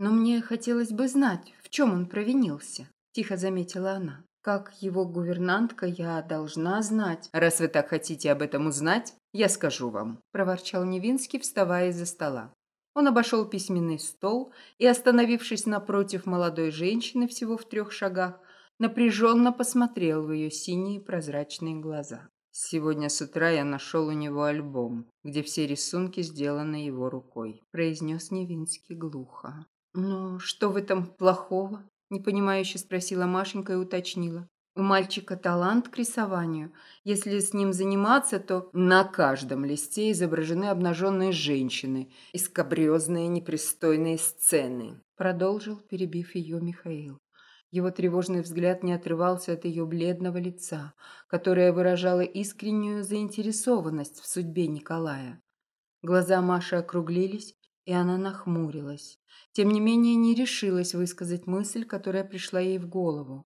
но мне хотелось бы знать, в чем он провинился» тихо заметила она. Как его гувернантка я должна знать. Раз вы так хотите об этом узнать, я скажу вам, проворчал Невинский, вставая из-за стола. Он обошел письменный стол и, остановившись напротив молодой женщины всего в трех шагах, напряженно посмотрел в ее синие прозрачные глаза. «Сегодня с утра я нашел у него альбом, где все рисунки сделаны его рукой», – произнес Невинский глухо. «Ну, что в этом плохого?» Непонимающе спросила Машенька и уточнила. У мальчика талант к рисованию. Если с ним заниматься, то на каждом листе изображены обнаженные женщины и скабрезные непристойные сцены. Продолжил, перебив ее Михаил. Его тревожный взгляд не отрывался от ее бледного лица, которое выражало искреннюю заинтересованность в судьбе Николая. Глаза Маши округлились, и она нахмурилась. Тем не менее, не решилась высказать мысль, которая пришла ей в голову.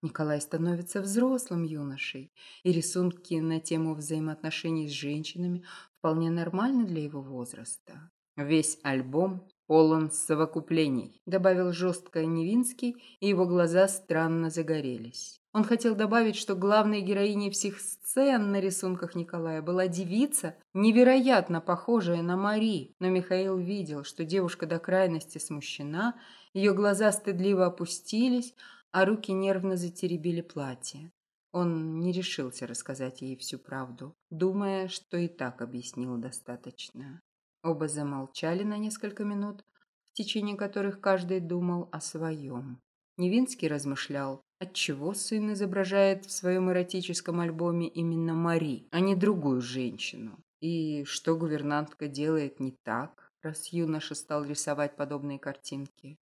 Николай становится взрослым юношей, и рисунки на тему взаимоотношений с женщинами вполне нормальны для его возраста. Весь альбом полон совокуплений», – добавил жестко Невинский, и его глаза странно загорелись. Он хотел добавить, что главной героиней всех сцен на рисунках Николая была девица, невероятно похожая на Мари, но Михаил видел, что девушка до крайности смущена, ее глаза стыдливо опустились, а руки нервно затеребили платье. Он не решился рассказать ей всю правду, думая, что и так объяснил достаточно. Оба замолчали на несколько минут, в течение которых каждый думал о своем. Невинский размышлял, отчего сын изображает в своем эротическом альбоме именно Мари, а не другую женщину. И что гувернантка делает не так, раз юноша стал рисовать подобные картинки.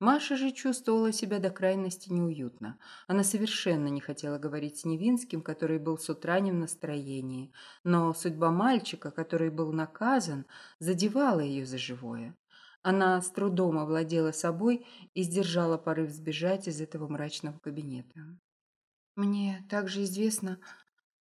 Маша же чувствовала себя до крайности неуютно. Она совершенно не хотела говорить с Невинским, который был с утра не в настроении. Но судьба мальчика, который был наказан, задевала ее за живое. Она с трудом овладела собой и сдержала порыв сбежать из этого мрачного кабинета. «Мне также известно,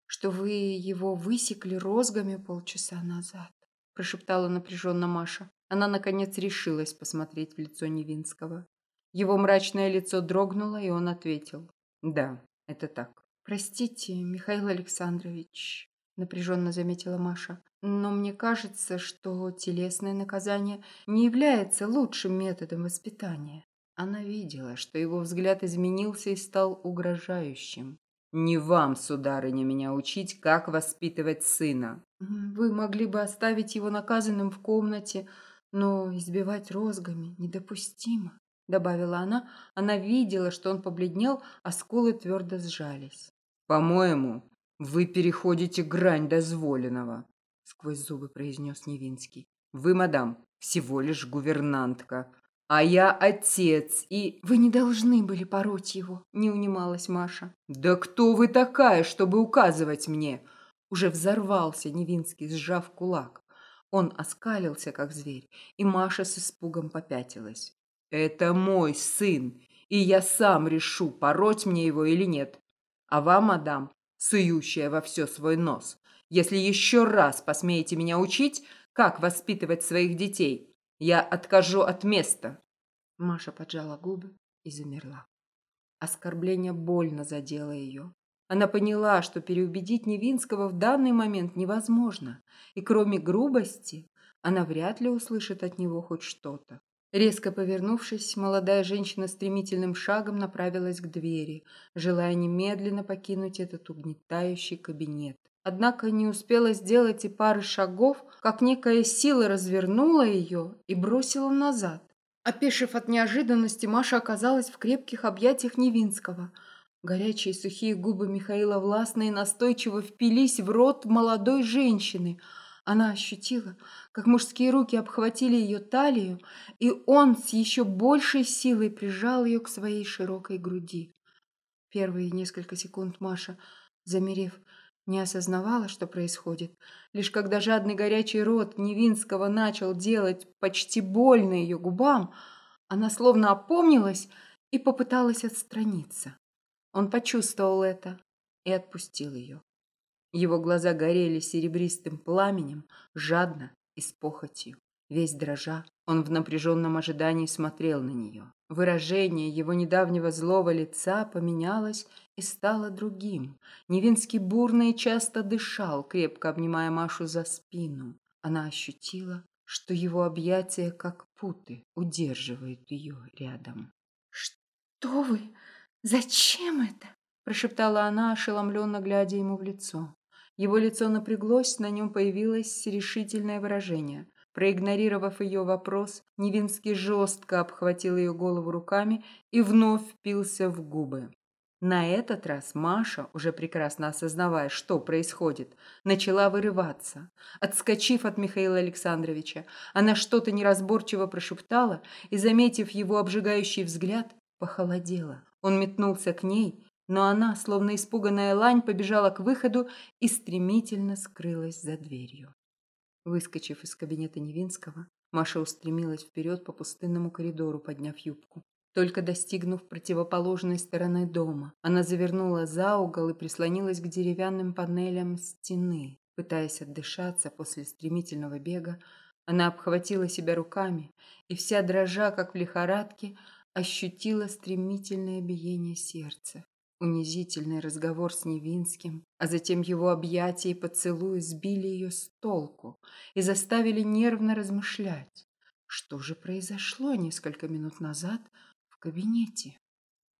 что вы его высекли розгами полчаса назад», прошептала напряженно Маша. Она, наконец, решилась посмотреть в лицо Невинского. Его мрачное лицо дрогнуло, и он ответил. «Да, это так». «Простите, Михаил Александрович», — напряженно заметила Маша, «но мне кажется, что телесное наказание не является лучшим методом воспитания». Она видела, что его взгляд изменился и стал угрожающим. «Не вам, сударыня, меня учить, как воспитывать сына». «Вы могли бы оставить его наказанным в комнате, но избивать розгами недопустимо, добавила она. Она видела, что он побледнел, а скулы твердо сжались. По-моему, вы переходите грань дозволенного, сквозь зубы произнес Невинский. Вы, мадам, всего лишь гувернантка, а я отец, и... Вы не должны были пороть его, не унималась Маша. Да кто вы такая, чтобы указывать мне? Уже взорвался Невинский, сжав кулак. Он оскалился, как зверь, и Маша с испугом попятилась. «Это мой сын, и я сам решу, пороть мне его или нет. А вам, мадам, сующая во все свой нос, если еще раз посмеете меня учить, как воспитывать своих детей, я откажу от места». Маша поджала губы и замерла. Оскорбление больно задело ее. Она поняла, что переубедить Невинского в данный момент невозможно, и кроме грубости она вряд ли услышит от него хоть что-то. Резко повернувшись, молодая женщина стремительным шагом направилась к двери, желая немедленно покинуть этот угнетающий кабинет. Однако не успела сделать и пары шагов, как некая сила развернула ее и бросила назад. Опешив от неожиданности, Маша оказалась в крепких объятиях Невинского – Горячие сухие губы Михаила властно и настойчиво впились в рот молодой женщины. Она ощутила, как мужские руки обхватили ее талию, и он с еще большей силой прижал ее к своей широкой груди. Первые несколько секунд Маша, замерев, не осознавала, что происходит. Лишь когда жадный горячий рот Невинского начал делать почти больно ее губам, она словно опомнилась и попыталась отстраниться. Он почувствовал это и отпустил ее. Его глаза горели серебристым пламенем, жадно и с похотью. Весь дрожа, он в напряженном ожидании смотрел на нее. Выражение его недавнего злого лица поменялось и стало другим. Невинский бурно и часто дышал, крепко обнимая Машу за спину. Она ощутила, что его объятия, как путы, удерживают ее рядом. «Что вы? «Зачем это?» – прошептала она, ошеломленно глядя ему в лицо. Его лицо напряглось, на нем появилось решительное выражение. Проигнорировав ее вопрос, Невинский жестко обхватил ее голову руками и вновь впился в губы. На этот раз Маша, уже прекрасно осознавая, что происходит, начала вырываться. Отскочив от Михаила Александровича, она что-то неразборчиво прошептала и, заметив его обжигающий взгляд, похолодела. Он метнулся к ней, но она, словно испуганная лань, побежала к выходу и стремительно скрылась за дверью. Выскочив из кабинета Невинского, Маша устремилась вперед по пустынному коридору, подняв юбку. Только достигнув противоположной стороны дома, она завернула за угол и прислонилась к деревянным панелям стены. Пытаясь отдышаться после стремительного бега, она обхватила себя руками и вся дрожа, как в лихорадке, ощутила стремительное биение сердца. Унизительный разговор с Невинским, а затем его объятия и поцелуи сбили ее с толку и заставили нервно размышлять. Что же произошло несколько минут назад кабинете.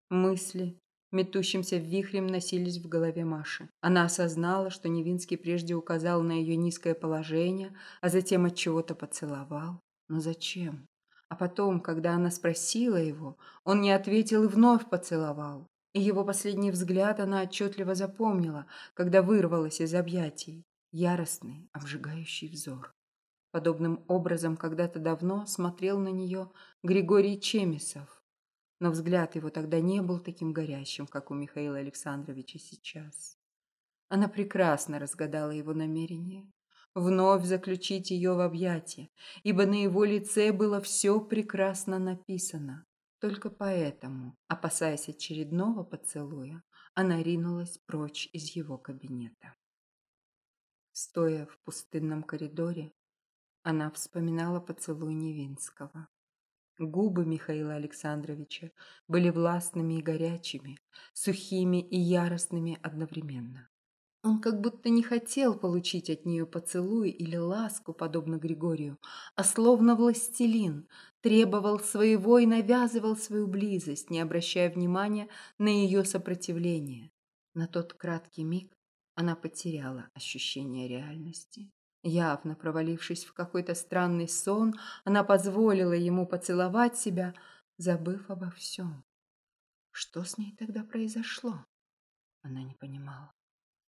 Мысли метущимся вихрем носились в голове Маши. Она осознала, что Невинский прежде указал на ее низкое положение, а затем от чего-то поцеловал. Но зачем? А потом, когда она спросила его, он не ответил и вновь поцеловал. И его последний взгляд она отчетливо запомнила, когда вырвалась из объятий. Яростный, обжигающий взор. Подобным образом когда-то давно смотрел на нее Григорий Чемисов но взгляд его тогда не был таким горящим, как у Михаила Александровича сейчас. Она прекрасно разгадала его намерение вновь заключить ее в объятия, ибо на его лице было все прекрасно написано. Только поэтому, опасаясь очередного поцелуя, она ринулась прочь из его кабинета. Стоя в пустынном коридоре, она вспоминала поцелуй Невинского. Губы Михаила Александровича были властными и горячими, сухими и яростными одновременно. Он как будто не хотел получить от нее поцелуй или ласку, подобно Григорию, а словно властелин, требовал своего и навязывал свою близость, не обращая внимания на ее сопротивление. На тот краткий миг она потеряла ощущение реальности. Явно провалившись в какой-то странный сон, она позволила ему поцеловать себя, забыв обо всем. Что с ней тогда произошло? Она не понимала.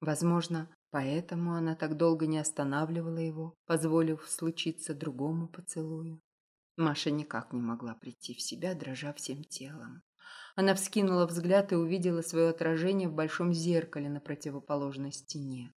Возможно, поэтому она так долго не останавливала его, позволив случиться другому поцелую. Маша никак не могла прийти в себя, дрожа всем телом. Она вскинула взгляд и увидела свое отражение в большом зеркале на противоположной стене.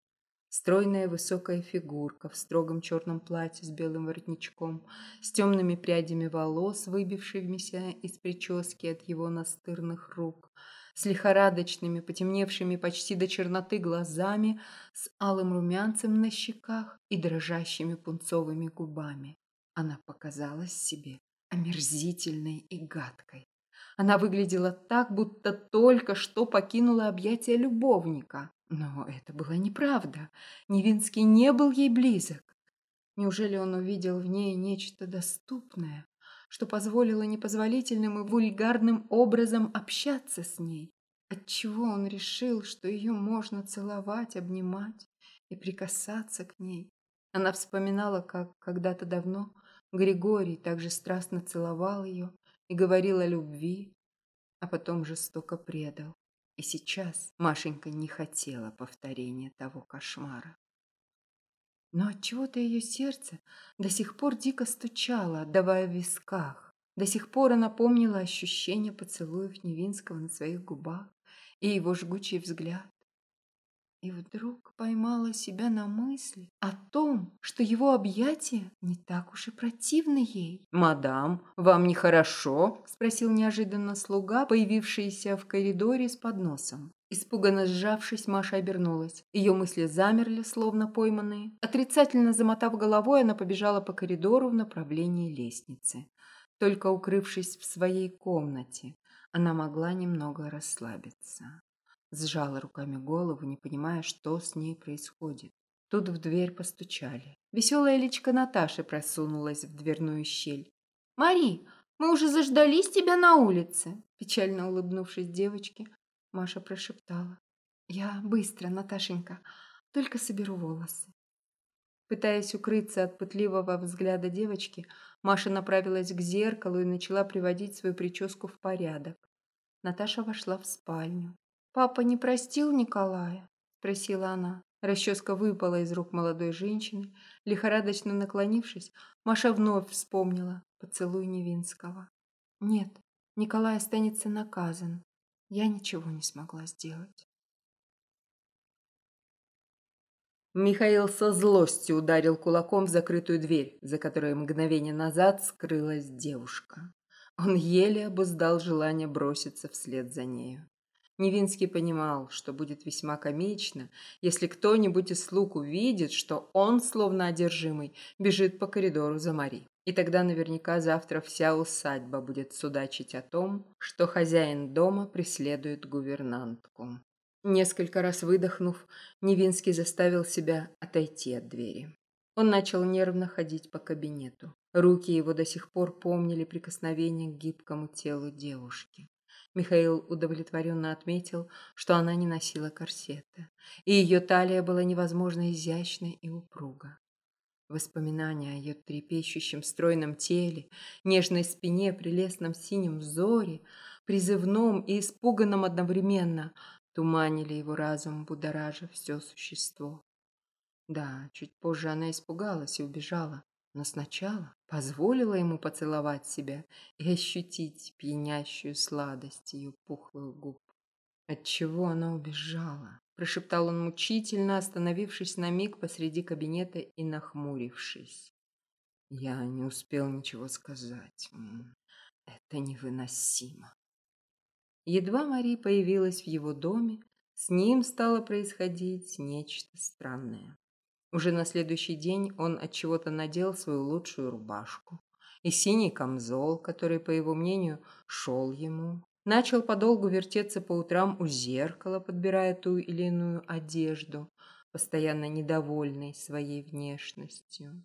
Стройная высокая фигурка в строгом черном платье с белым воротничком, с темными прядями волос, выбившимися из прически от его настырных рук, с лихорадочными, потемневшими почти до черноты глазами, с алым румянцем на щеках и дрожащими пунцовыми губами. Она показалась себе омерзительной и гадкой. Она выглядела так, будто только что покинула объятия любовника. Но это была неправда. Невинский не был ей близок. Неужели он увидел в ней нечто доступное, что позволило непозволительным и вульгарным образом общаться с ней? Отчего он решил, что ее можно целовать, обнимать и прикасаться к ней? Она вспоминала, как когда-то давно Григорий также страстно целовал ее и говорил о любви, а потом жестоко предал. И сейчас Машенька не хотела повторения того кошмара. Но от чего то ее сердце до сих пор дико стучало, отдавая в висках. До сих пор она помнила ощущение поцелуев Невинского на своих губах и его жгучий взгляд. И вдруг поймала себя на мысли о том, что его объятия не так уж и противны ей. «Мадам, вам нехорошо?» – спросил неожиданно слуга, появившийся в коридоре с подносом. Испуганно сжавшись, Маша обернулась. Ее мысли замерли, словно пойманные. Отрицательно замотав головой, она побежала по коридору в направлении лестницы. Только укрывшись в своей комнате, она могла немного расслабиться. Сжала руками голову, не понимая, что с ней происходит. Тут в дверь постучали. Веселая личка Наташи просунулась в дверную щель. «Мари, мы уже заждались тебя на улице!» Печально улыбнувшись девочке, Маша прошептала. «Я быстро, Наташенька, только соберу волосы». Пытаясь укрыться от пытливого взгляда девочки, Маша направилась к зеркалу и начала приводить свою прическу в порядок. Наташа вошла в спальню. «Папа не простил Николая?» – спросила она. Расческа выпала из рук молодой женщины. Лихорадочно наклонившись, Маша вновь вспомнила поцелуй Невинского. «Нет, Николай останется наказан. Я ничего не смогла сделать». Михаил со злостью ударил кулаком в закрытую дверь, за которой мгновение назад скрылась девушка. Он еле обуздал желание броситься вслед за нею. Невинский понимал, что будет весьма комично, если кто-нибудь из слуг увидит, что он, словно одержимый, бежит по коридору за Мари. И тогда наверняка завтра вся усадьба будет судачить о том, что хозяин дома преследует гувернантку. Несколько раз выдохнув, Невинский заставил себя отойти от двери. Он начал нервно ходить по кабинету. Руки его до сих пор помнили прикосновение к гибкому телу девушки. Михаил удовлетворенно отметил, что она не носила корсета, и ее талия была невозможно изящной и упруга. Воспоминания о ее трепещущем стройном теле, нежной спине, прелестном синем взоре, призывном и испуганном одновременно, туманили его разум, будоража все существо. Да, чуть позже она испугалась и убежала, но сначала позволила ему поцеловать себя и ощутить пьянящую сладость ее пухлых губ. Отчего она убежала? Прошептал он мучительно, остановившись на миг посреди кабинета и нахмурившись. Я не успел ничего сказать. Это невыносимо. Едва Мари появилась в его доме, с ним стало происходить нечто странное. Уже на следующий день он от чего-то надел свою лучшую рубашку и синий камзол, который, по его мнению, шел ему. Начал подолгу вертеться по утрам у зеркала, подбирая ту или иную одежду, постоянно недовольный своей внешностью.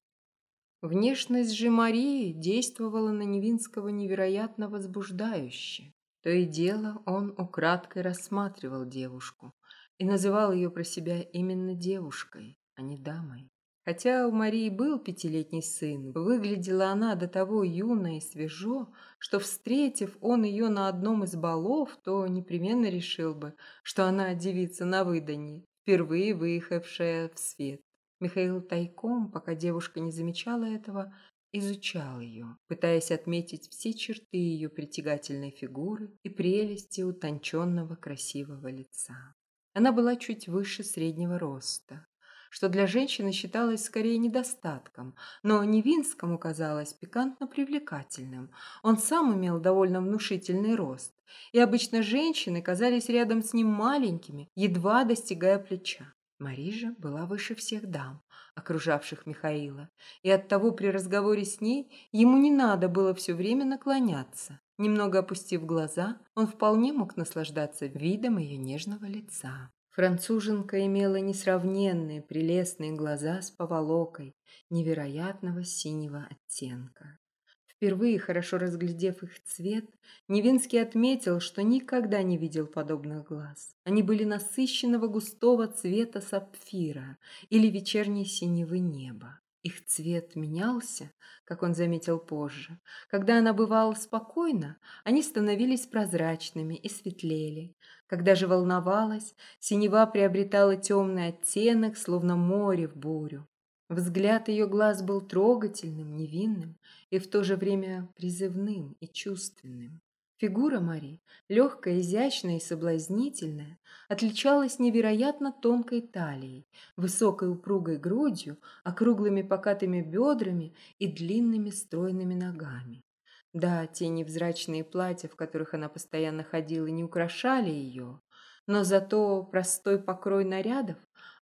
Внешность же Марии действовала на Невинского невероятно возбуждающе. То и дело он украдкой рассматривал девушку и называл ее про себя именно девушкой а не дамой. Хотя у Марии был пятилетний сын, выглядела она до того юно и свежо, что, встретив он ее на одном из балов, то непременно решил бы, что она девица на выданье, впервые выехавшая в свет. Михаил тайком, пока девушка не замечала этого, изучал ее, пытаясь отметить все черты ее притягательной фигуры и прелести утонченного красивого лица. Она была чуть выше среднего роста, что для женщины считалось скорее недостатком, но Невинскому казалось пикантно привлекательным. Он сам имел довольно внушительный рост, и обычно женщины казались рядом с ним маленькими, едва достигая плеча. Мари же была выше всех дам, окружавших Михаила, и оттого при разговоре с ней ему не надо было все время наклоняться. Немного опустив глаза, он вполне мог наслаждаться видом ее нежного лица. Француженка имела несравненные прелестные глаза с поволокой невероятного синего оттенка. Впервые, хорошо разглядев их цвет, Невинский отметил, что никогда не видел подобных глаз. Они были насыщенного густого цвета сапфира или вечерней синевы неба. Их цвет менялся, как он заметил позже. Когда она бывала спокойна, они становились прозрачными и светлели. Когда же волновалась, синева приобретала темный оттенок, словно море в бурю. Взгляд ее глаз был трогательным, невинным и в то же время призывным и чувственным. Фигура Мари, легкая, изящная и соблазнительная, отличалась невероятно тонкой талией, высокой упругой грудью, округлыми покатыми бедрами и длинными стройными ногами. Да, те невзрачные платья, в которых она постоянно ходила, не украшали ее, но зато простой покрой нарядов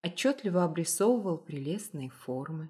отчетливо обрисовывал прелестные формы.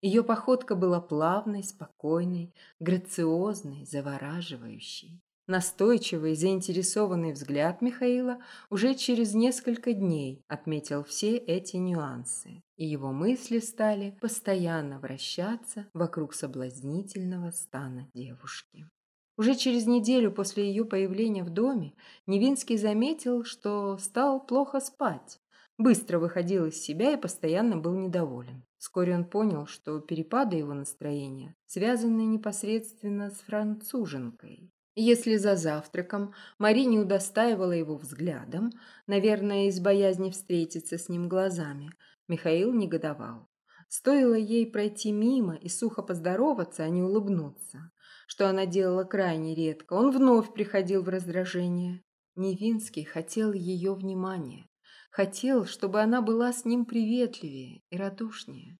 Ее походка была плавной, спокойной, грациозной, завораживающей. Настойчивый, заинтересованный взгляд Михаила уже через несколько дней отметил все эти нюансы, и его мысли стали постоянно вращаться вокруг соблазнительного стана девушки. Уже через неделю после ее появления в доме Невинский заметил, что стал плохо спать, быстро выходил из себя и постоянно был недоволен. Вскоре он понял, что перепады его настроения связаны непосредственно с француженкой. Если за завтраком Мари не удостаивала его взглядом, наверное, из боязни встретиться с ним глазами, Михаил негодовал. Стоило ей пройти мимо и сухо поздороваться, а не улыбнуться, что она делала крайне редко, он вновь приходил в раздражение. Невинский хотел ее внимания, хотел, чтобы она была с ним приветливее и радушнее.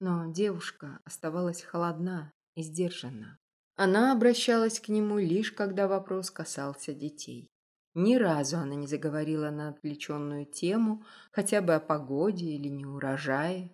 Но девушка оставалась холодна и сдержанна. Она обращалась к нему лишь когда вопрос касался детей. Ни разу она не заговорила на отвлеченную тему, хотя бы о погоде или неурожае.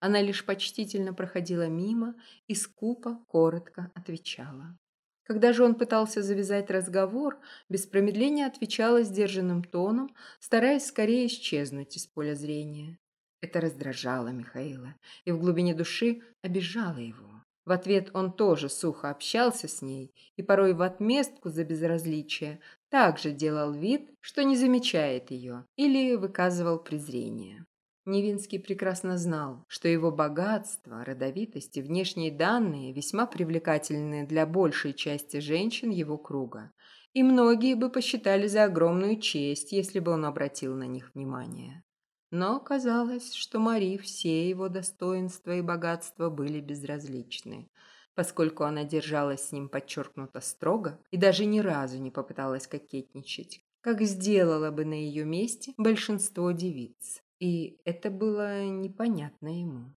Она лишь почтительно проходила мимо и скупо, коротко отвечала. Когда же он пытался завязать разговор, без промедления отвечала сдержанным тоном, стараясь скорее исчезнуть из поля зрения. Это раздражало Михаила и в глубине души обижало его. В ответ он тоже сухо общался с ней и порой в отместку за безразличие также делал вид, что не замечает ее или выказывал презрение. Невинский прекрасно знал, что его богатство, родовитость и внешние данные весьма привлекательны для большей части женщин его круга, и многие бы посчитали за огромную честь, если бы он обратил на них внимание. Но казалось, что Мари все его достоинства и богатства были безразличны, поскольку она держалась с ним подчеркнуто строго и даже ни разу не попыталась кокетничать, как сделала бы на ее месте большинство девиц. И это было непонятно ему.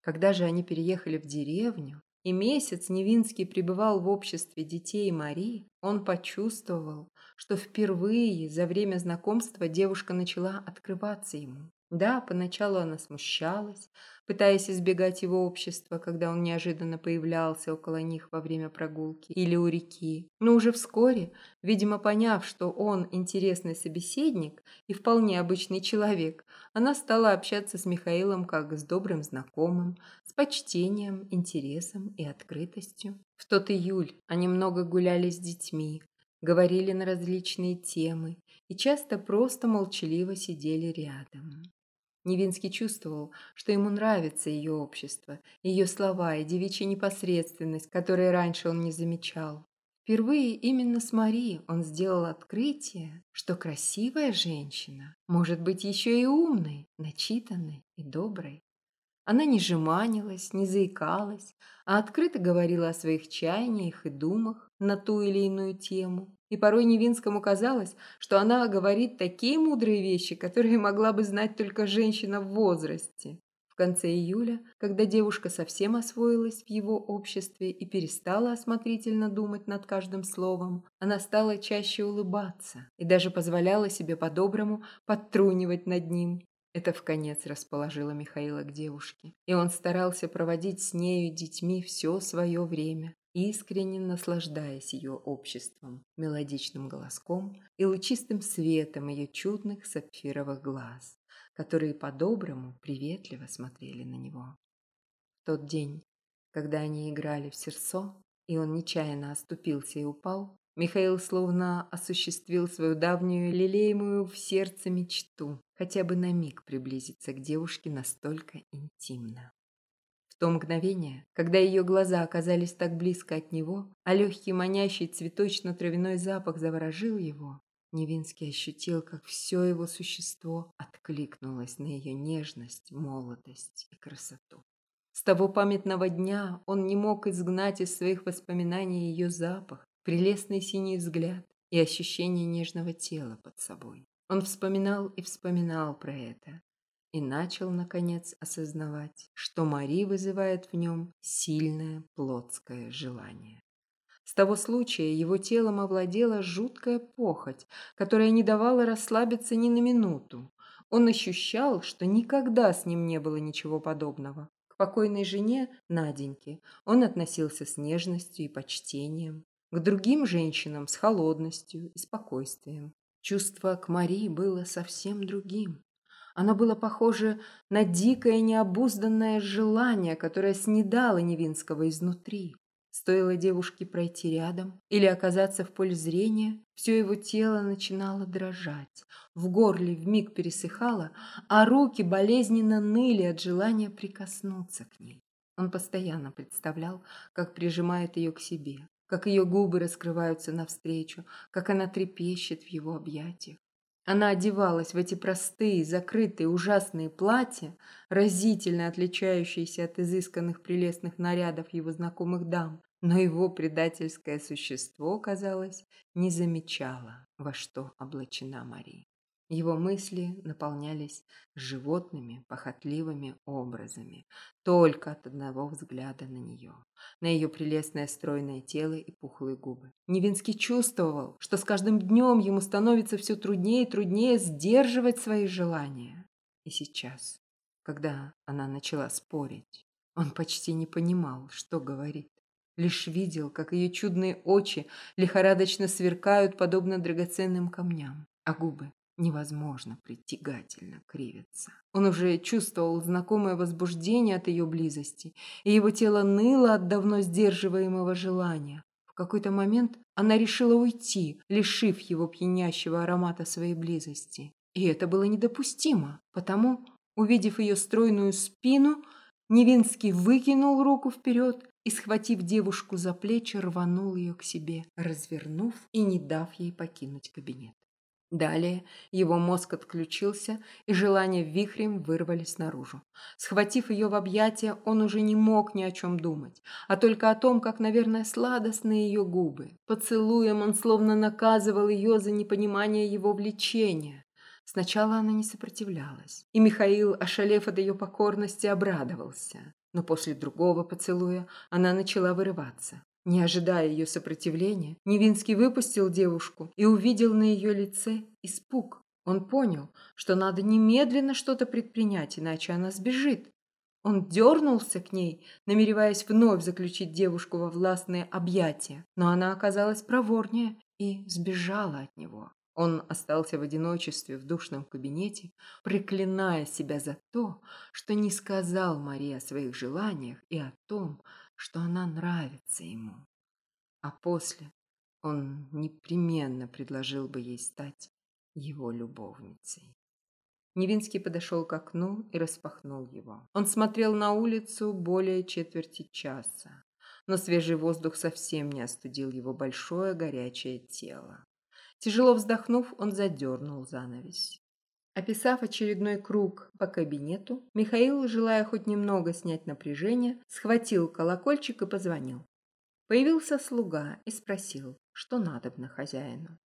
Когда же они переехали в деревню, и месяц Невинский пребывал в обществе детей Мари, он почувствовал, что впервые за время знакомства девушка начала открываться ему. Да, поначалу она смущалась, пытаясь избегать его общества, когда он неожиданно появлялся около них во время прогулки или у реки. Но уже вскоре, видимо, поняв, что он интересный собеседник и вполне обычный человек, она стала общаться с Михаилом как с добрым знакомым, с почтением, интересом и открытостью. В тот июль они много гуляли с детьми, говорили на различные темы и часто просто молчаливо сидели рядом. Невинский чувствовал, что ему нравится ее общество, ее слова и девичья непосредственность, которые раньше он не замечал. Впервые именно с Мари он сделал открытие, что красивая женщина может быть еще и умной, начитанной и доброй. Она не жеманилась, не заикалась, а открыто говорила о своих чаяниях и думах на ту или иную тему. И порой Невинскому казалось, что она говорит такие мудрые вещи, которые могла бы знать только женщина в возрасте. В конце июля, когда девушка совсем освоилась в его обществе и перестала осмотрительно думать над каждым словом, она стала чаще улыбаться и даже позволяла себе по-доброму подтрунивать над ним. Это в конец расположило Михаила к девушке, и он старался проводить с нею детьми все свое время, искренне наслаждаясь ее обществом, мелодичным голоском и лучистым светом ее чудных сапфировых глаз, которые по-доброму приветливо смотрели на него. В тот день, когда они играли в сердцо, и он нечаянно оступился и упал, Михаил словно осуществил свою давнюю, лелеемую в сердце мечту, хотя бы на миг приблизиться к девушке настолько интимно. В то мгновение, когда ее глаза оказались так близко от него, а легкий манящий цветочно-травяной запах заворожил его, Невинский ощутил, как все его существо откликнулось на ее нежность, молодость и красоту. С того памятного дня он не мог изгнать из своих воспоминаний ее запах, прелестный синий взгляд и ощущение нежного тела под собой. Он вспоминал и вспоминал про это, и начал, наконец, осознавать, что Мари вызывает в нем сильное плотское желание. С того случая его телом овладела жуткая похоть, которая не давала расслабиться ни на минуту. Он ощущал, что никогда с ним не было ничего подобного. К покойной жене, Наденьке, он относился с нежностью и почтением. К другим женщинам с холодностью и спокойствием. Чувство к Марии было совсем другим. Оно было похоже на дикое необузданное желание, которое снедало Невинского изнутри. Стоило девушке пройти рядом или оказаться в поле зрения, все его тело начинало дрожать, в горле вмиг пересыхало, а руки болезненно ныли от желания прикоснуться к ней. Он постоянно представлял, как прижимает ее к себе, как ее губы раскрываются навстречу, как она трепещет в его объятиях. Она одевалась в эти простые, закрытые, ужасные платья, разительно отличающиеся от изысканных прелестных нарядов его знакомых дам, но его предательское существо, казалось, не замечало, во что облачена Мария. Его мысли наполнялись животными, похотливыми образами, только от одного взгляда на нее, на ее прелестное стройное тело и пухлые губы. Невинский чувствовал, что с каждым днем ему становится все труднее и труднее сдерживать свои желания. И сейчас, когда она начала спорить, он почти не понимал, что говорит. Лишь видел, как ее чудные очи лихорадочно сверкают, подобно драгоценным камням, а губы невозможно притягательно кривиться. Он уже чувствовал знакомое возбуждение от ее близости, и его тело ныло от давно сдерживаемого желания. В какой-то момент она решила уйти, лишив его пьянящего аромата своей близости. И это было недопустимо, потому, увидев ее стройную спину, Невинский выкинул руку вперед и, схватив девушку за плечи, рванул ее к себе, развернув и не дав ей покинуть кабинет. Далее его мозг отключился, и желания вихрем вырвались наружу. Схватив ее в объятия, он уже не мог ни о чем думать, а только о том, как, наверное, сладостны ее губы. Поцелуем он словно наказывал ее за непонимание его влечения. Сначала она не сопротивлялась, и Михаил, ошалев от ее покорности, обрадовался. Но после другого поцелуя она начала вырываться. Не ожидая ее сопротивления, Невинский выпустил девушку и увидел на ее лице испуг. Он понял, что надо немедленно что-то предпринять, иначе она сбежит. Он дернулся к ней, намереваясь вновь заключить девушку во властные объятия, но она оказалась проворнее и сбежала от него. Он остался в одиночестве в душном кабинете, проклиная себя за то, что не сказал Марии о своих желаниях и о том, что она нравится ему. А после он непременно предложил бы ей стать его любовницей. Невинский подошел к окну и распахнул его. Он смотрел на улицу более четверти часа, но свежий воздух совсем не остудил его большое горячее тело. Тяжело вздохнув, он задернул занавес. Описав очередной круг по кабинету, Михаил, желая хоть немного снять напряжение, схватил колокольчик и позвонил. Появился слуга и спросил, что надобно хозяину.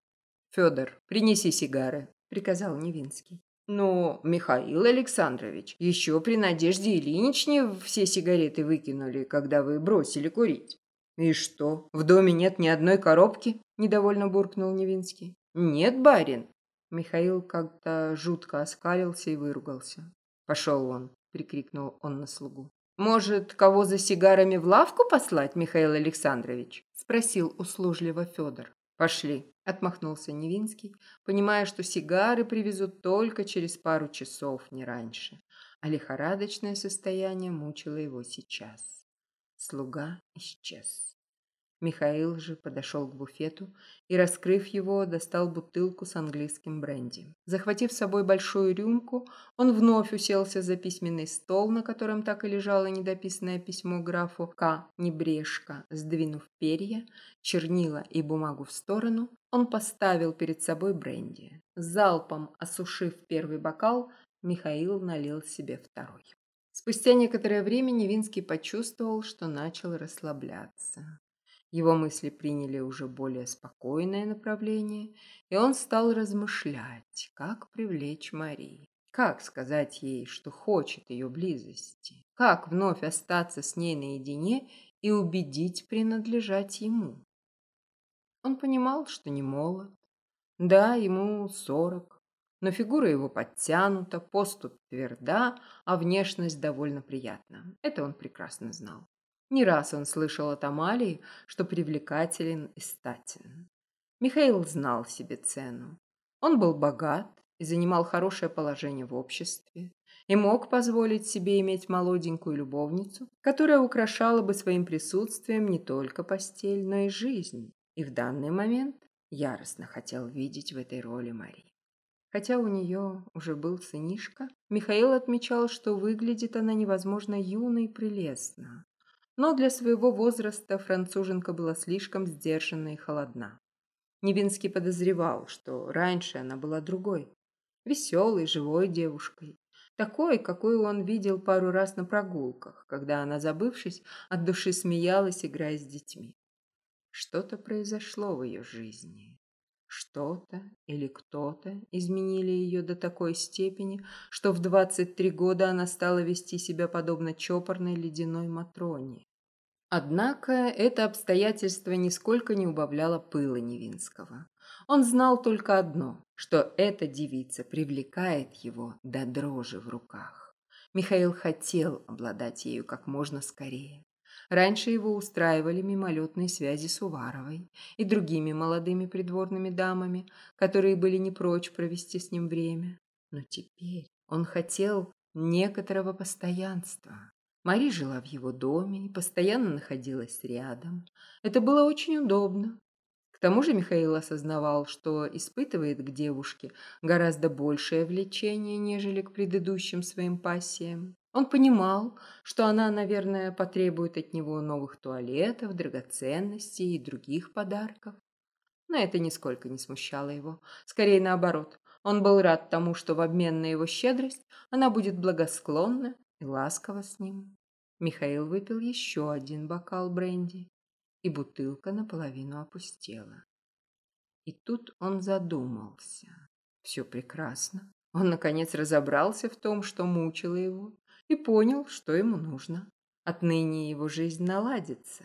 «Федор, принеси сигары», — приказал Невинский. «Но, Михаил Александрович, еще при Надежде Ильиничне все сигареты выкинули, когда вы бросили курить». «И что, в доме нет ни одной коробки?» – недовольно буркнул Невинский. «Нет, барин». Михаил как-то жутко оскалился и выругался. «Пошел он!» – прикрикнул он на слугу. «Может, кого за сигарами в лавку послать, Михаил Александрович?» – спросил услужливо Федор. «Пошли», – отмахнулся Невинский, понимая, что сигары привезут только через пару часов, не раньше, а лихорадочное состояние мучило его сейчас. Слуга исчез. Михаил же подошел к буфету и, раскрыв его, достал бутылку с английским бренди. Захватив с собой большую рюмку, он вновь уселся за письменный стол, на котором так и лежало недописанное письмо графу К. Небрежко. Сдвинув перья, чернила и бумагу в сторону, он поставил перед собой бренди. Залпом осушив первый бокал, Михаил налил себе второй. Спустя некоторое время Невинский почувствовал, что начал расслабляться. Его мысли приняли уже более спокойное направление, и он стал размышлять, как привлечь Марии. Как сказать ей, что хочет ее близости? Как вновь остаться с ней наедине и убедить принадлежать ему? Он понимал, что не молод. Да, ему сорок, но фигура его подтянута, поступ тверда, а внешность довольно приятна. Это он прекрасно знал. Не раз он слышал от Амалии, что привлекателен и статен. Михаил знал себе цену. Он был богат и занимал хорошее положение в обществе, и мог позволить себе иметь молоденькую любовницу, которая украшала бы своим присутствием не только постель, но и жизнь. И в данный момент яростно хотел видеть в этой роли Мари. Хотя у нее уже был сынишка, Михаил отмечал, что выглядит она невозможно юно и прелестно. но для своего возраста француженка была слишком сдержанна и холодна. Невинский подозревал, что раньше она была другой, веселой, живой девушкой, такой, какую он видел пару раз на прогулках, когда она, забывшись, от души смеялась, играя с детьми. Что-то произошло в ее жизни. Что-то или кто-то изменили ее до такой степени, что в 23 года она стала вести себя подобно чопорной ледяной Матроне. Однако это обстоятельство нисколько не убавляло пыла Невинского. Он знал только одно, что эта девица привлекает его до дрожи в руках. Михаил хотел обладать ею как можно скорее. Раньше его устраивали мимолетные связи с Уваровой и другими молодыми придворными дамами, которые были не прочь провести с ним время. Но теперь он хотел некоторого постоянства. Мари жила в его доме и постоянно находилась рядом. Это было очень удобно. К тому же Михаил осознавал, что испытывает к девушке гораздо большее влечение, нежели к предыдущим своим пассиям. Он понимал, что она, наверное, потребует от него новых туалетов, драгоценностей и других подарков. Но это нисколько не смущало его. Скорее наоборот, он был рад тому, что в обмен на его щедрость она будет благосклонна и ласково с ним. Михаил выпил еще один бокал бренди, и бутылка наполовину опустела. И тут он задумался. Все прекрасно. Он, наконец, разобрался в том, что мучило его, и понял, что ему нужно. Отныне его жизнь наладится.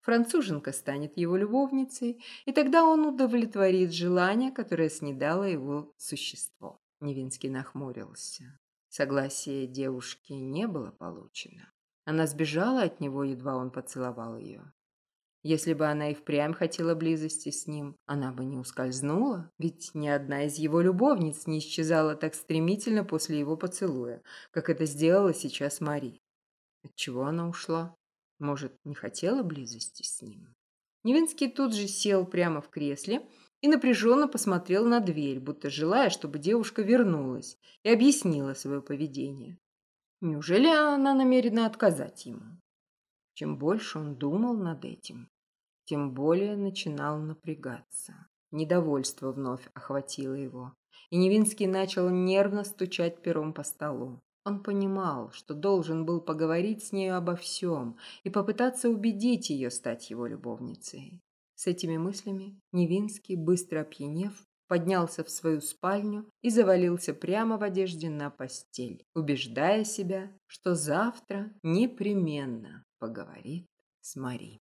Француженка станет его любовницей, и тогда он удовлетворит желание, которое снедало его существо. Невинский нахмурился. Согласие девушки не было получено. Она сбежала от него, едва он поцеловал ее. Если бы она и впрямь хотела близости с ним, она бы не ускользнула, ведь ни одна из его любовниц не исчезала так стремительно после его поцелуя, как это сделала сейчас Мари. Отчего она ушла? Может, не хотела близости с ним? Невинский тут же сел прямо в кресле и напряженно посмотрел на дверь, будто желая, чтобы девушка вернулась и объяснила свое поведение. Неужели она намерена отказать ему? Чем больше он думал над этим, тем более начинал напрягаться. Недовольство вновь охватило его, и Невинский начал нервно стучать пером по столу. Он понимал, что должен был поговорить с нею обо всем и попытаться убедить ее стать его любовницей. С этими мыслями Невинский, быстро опьянев, поднялся в свою спальню и завалился прямо в одежде на постель, убеждая себя, что завтра непременно поговорит с Мари.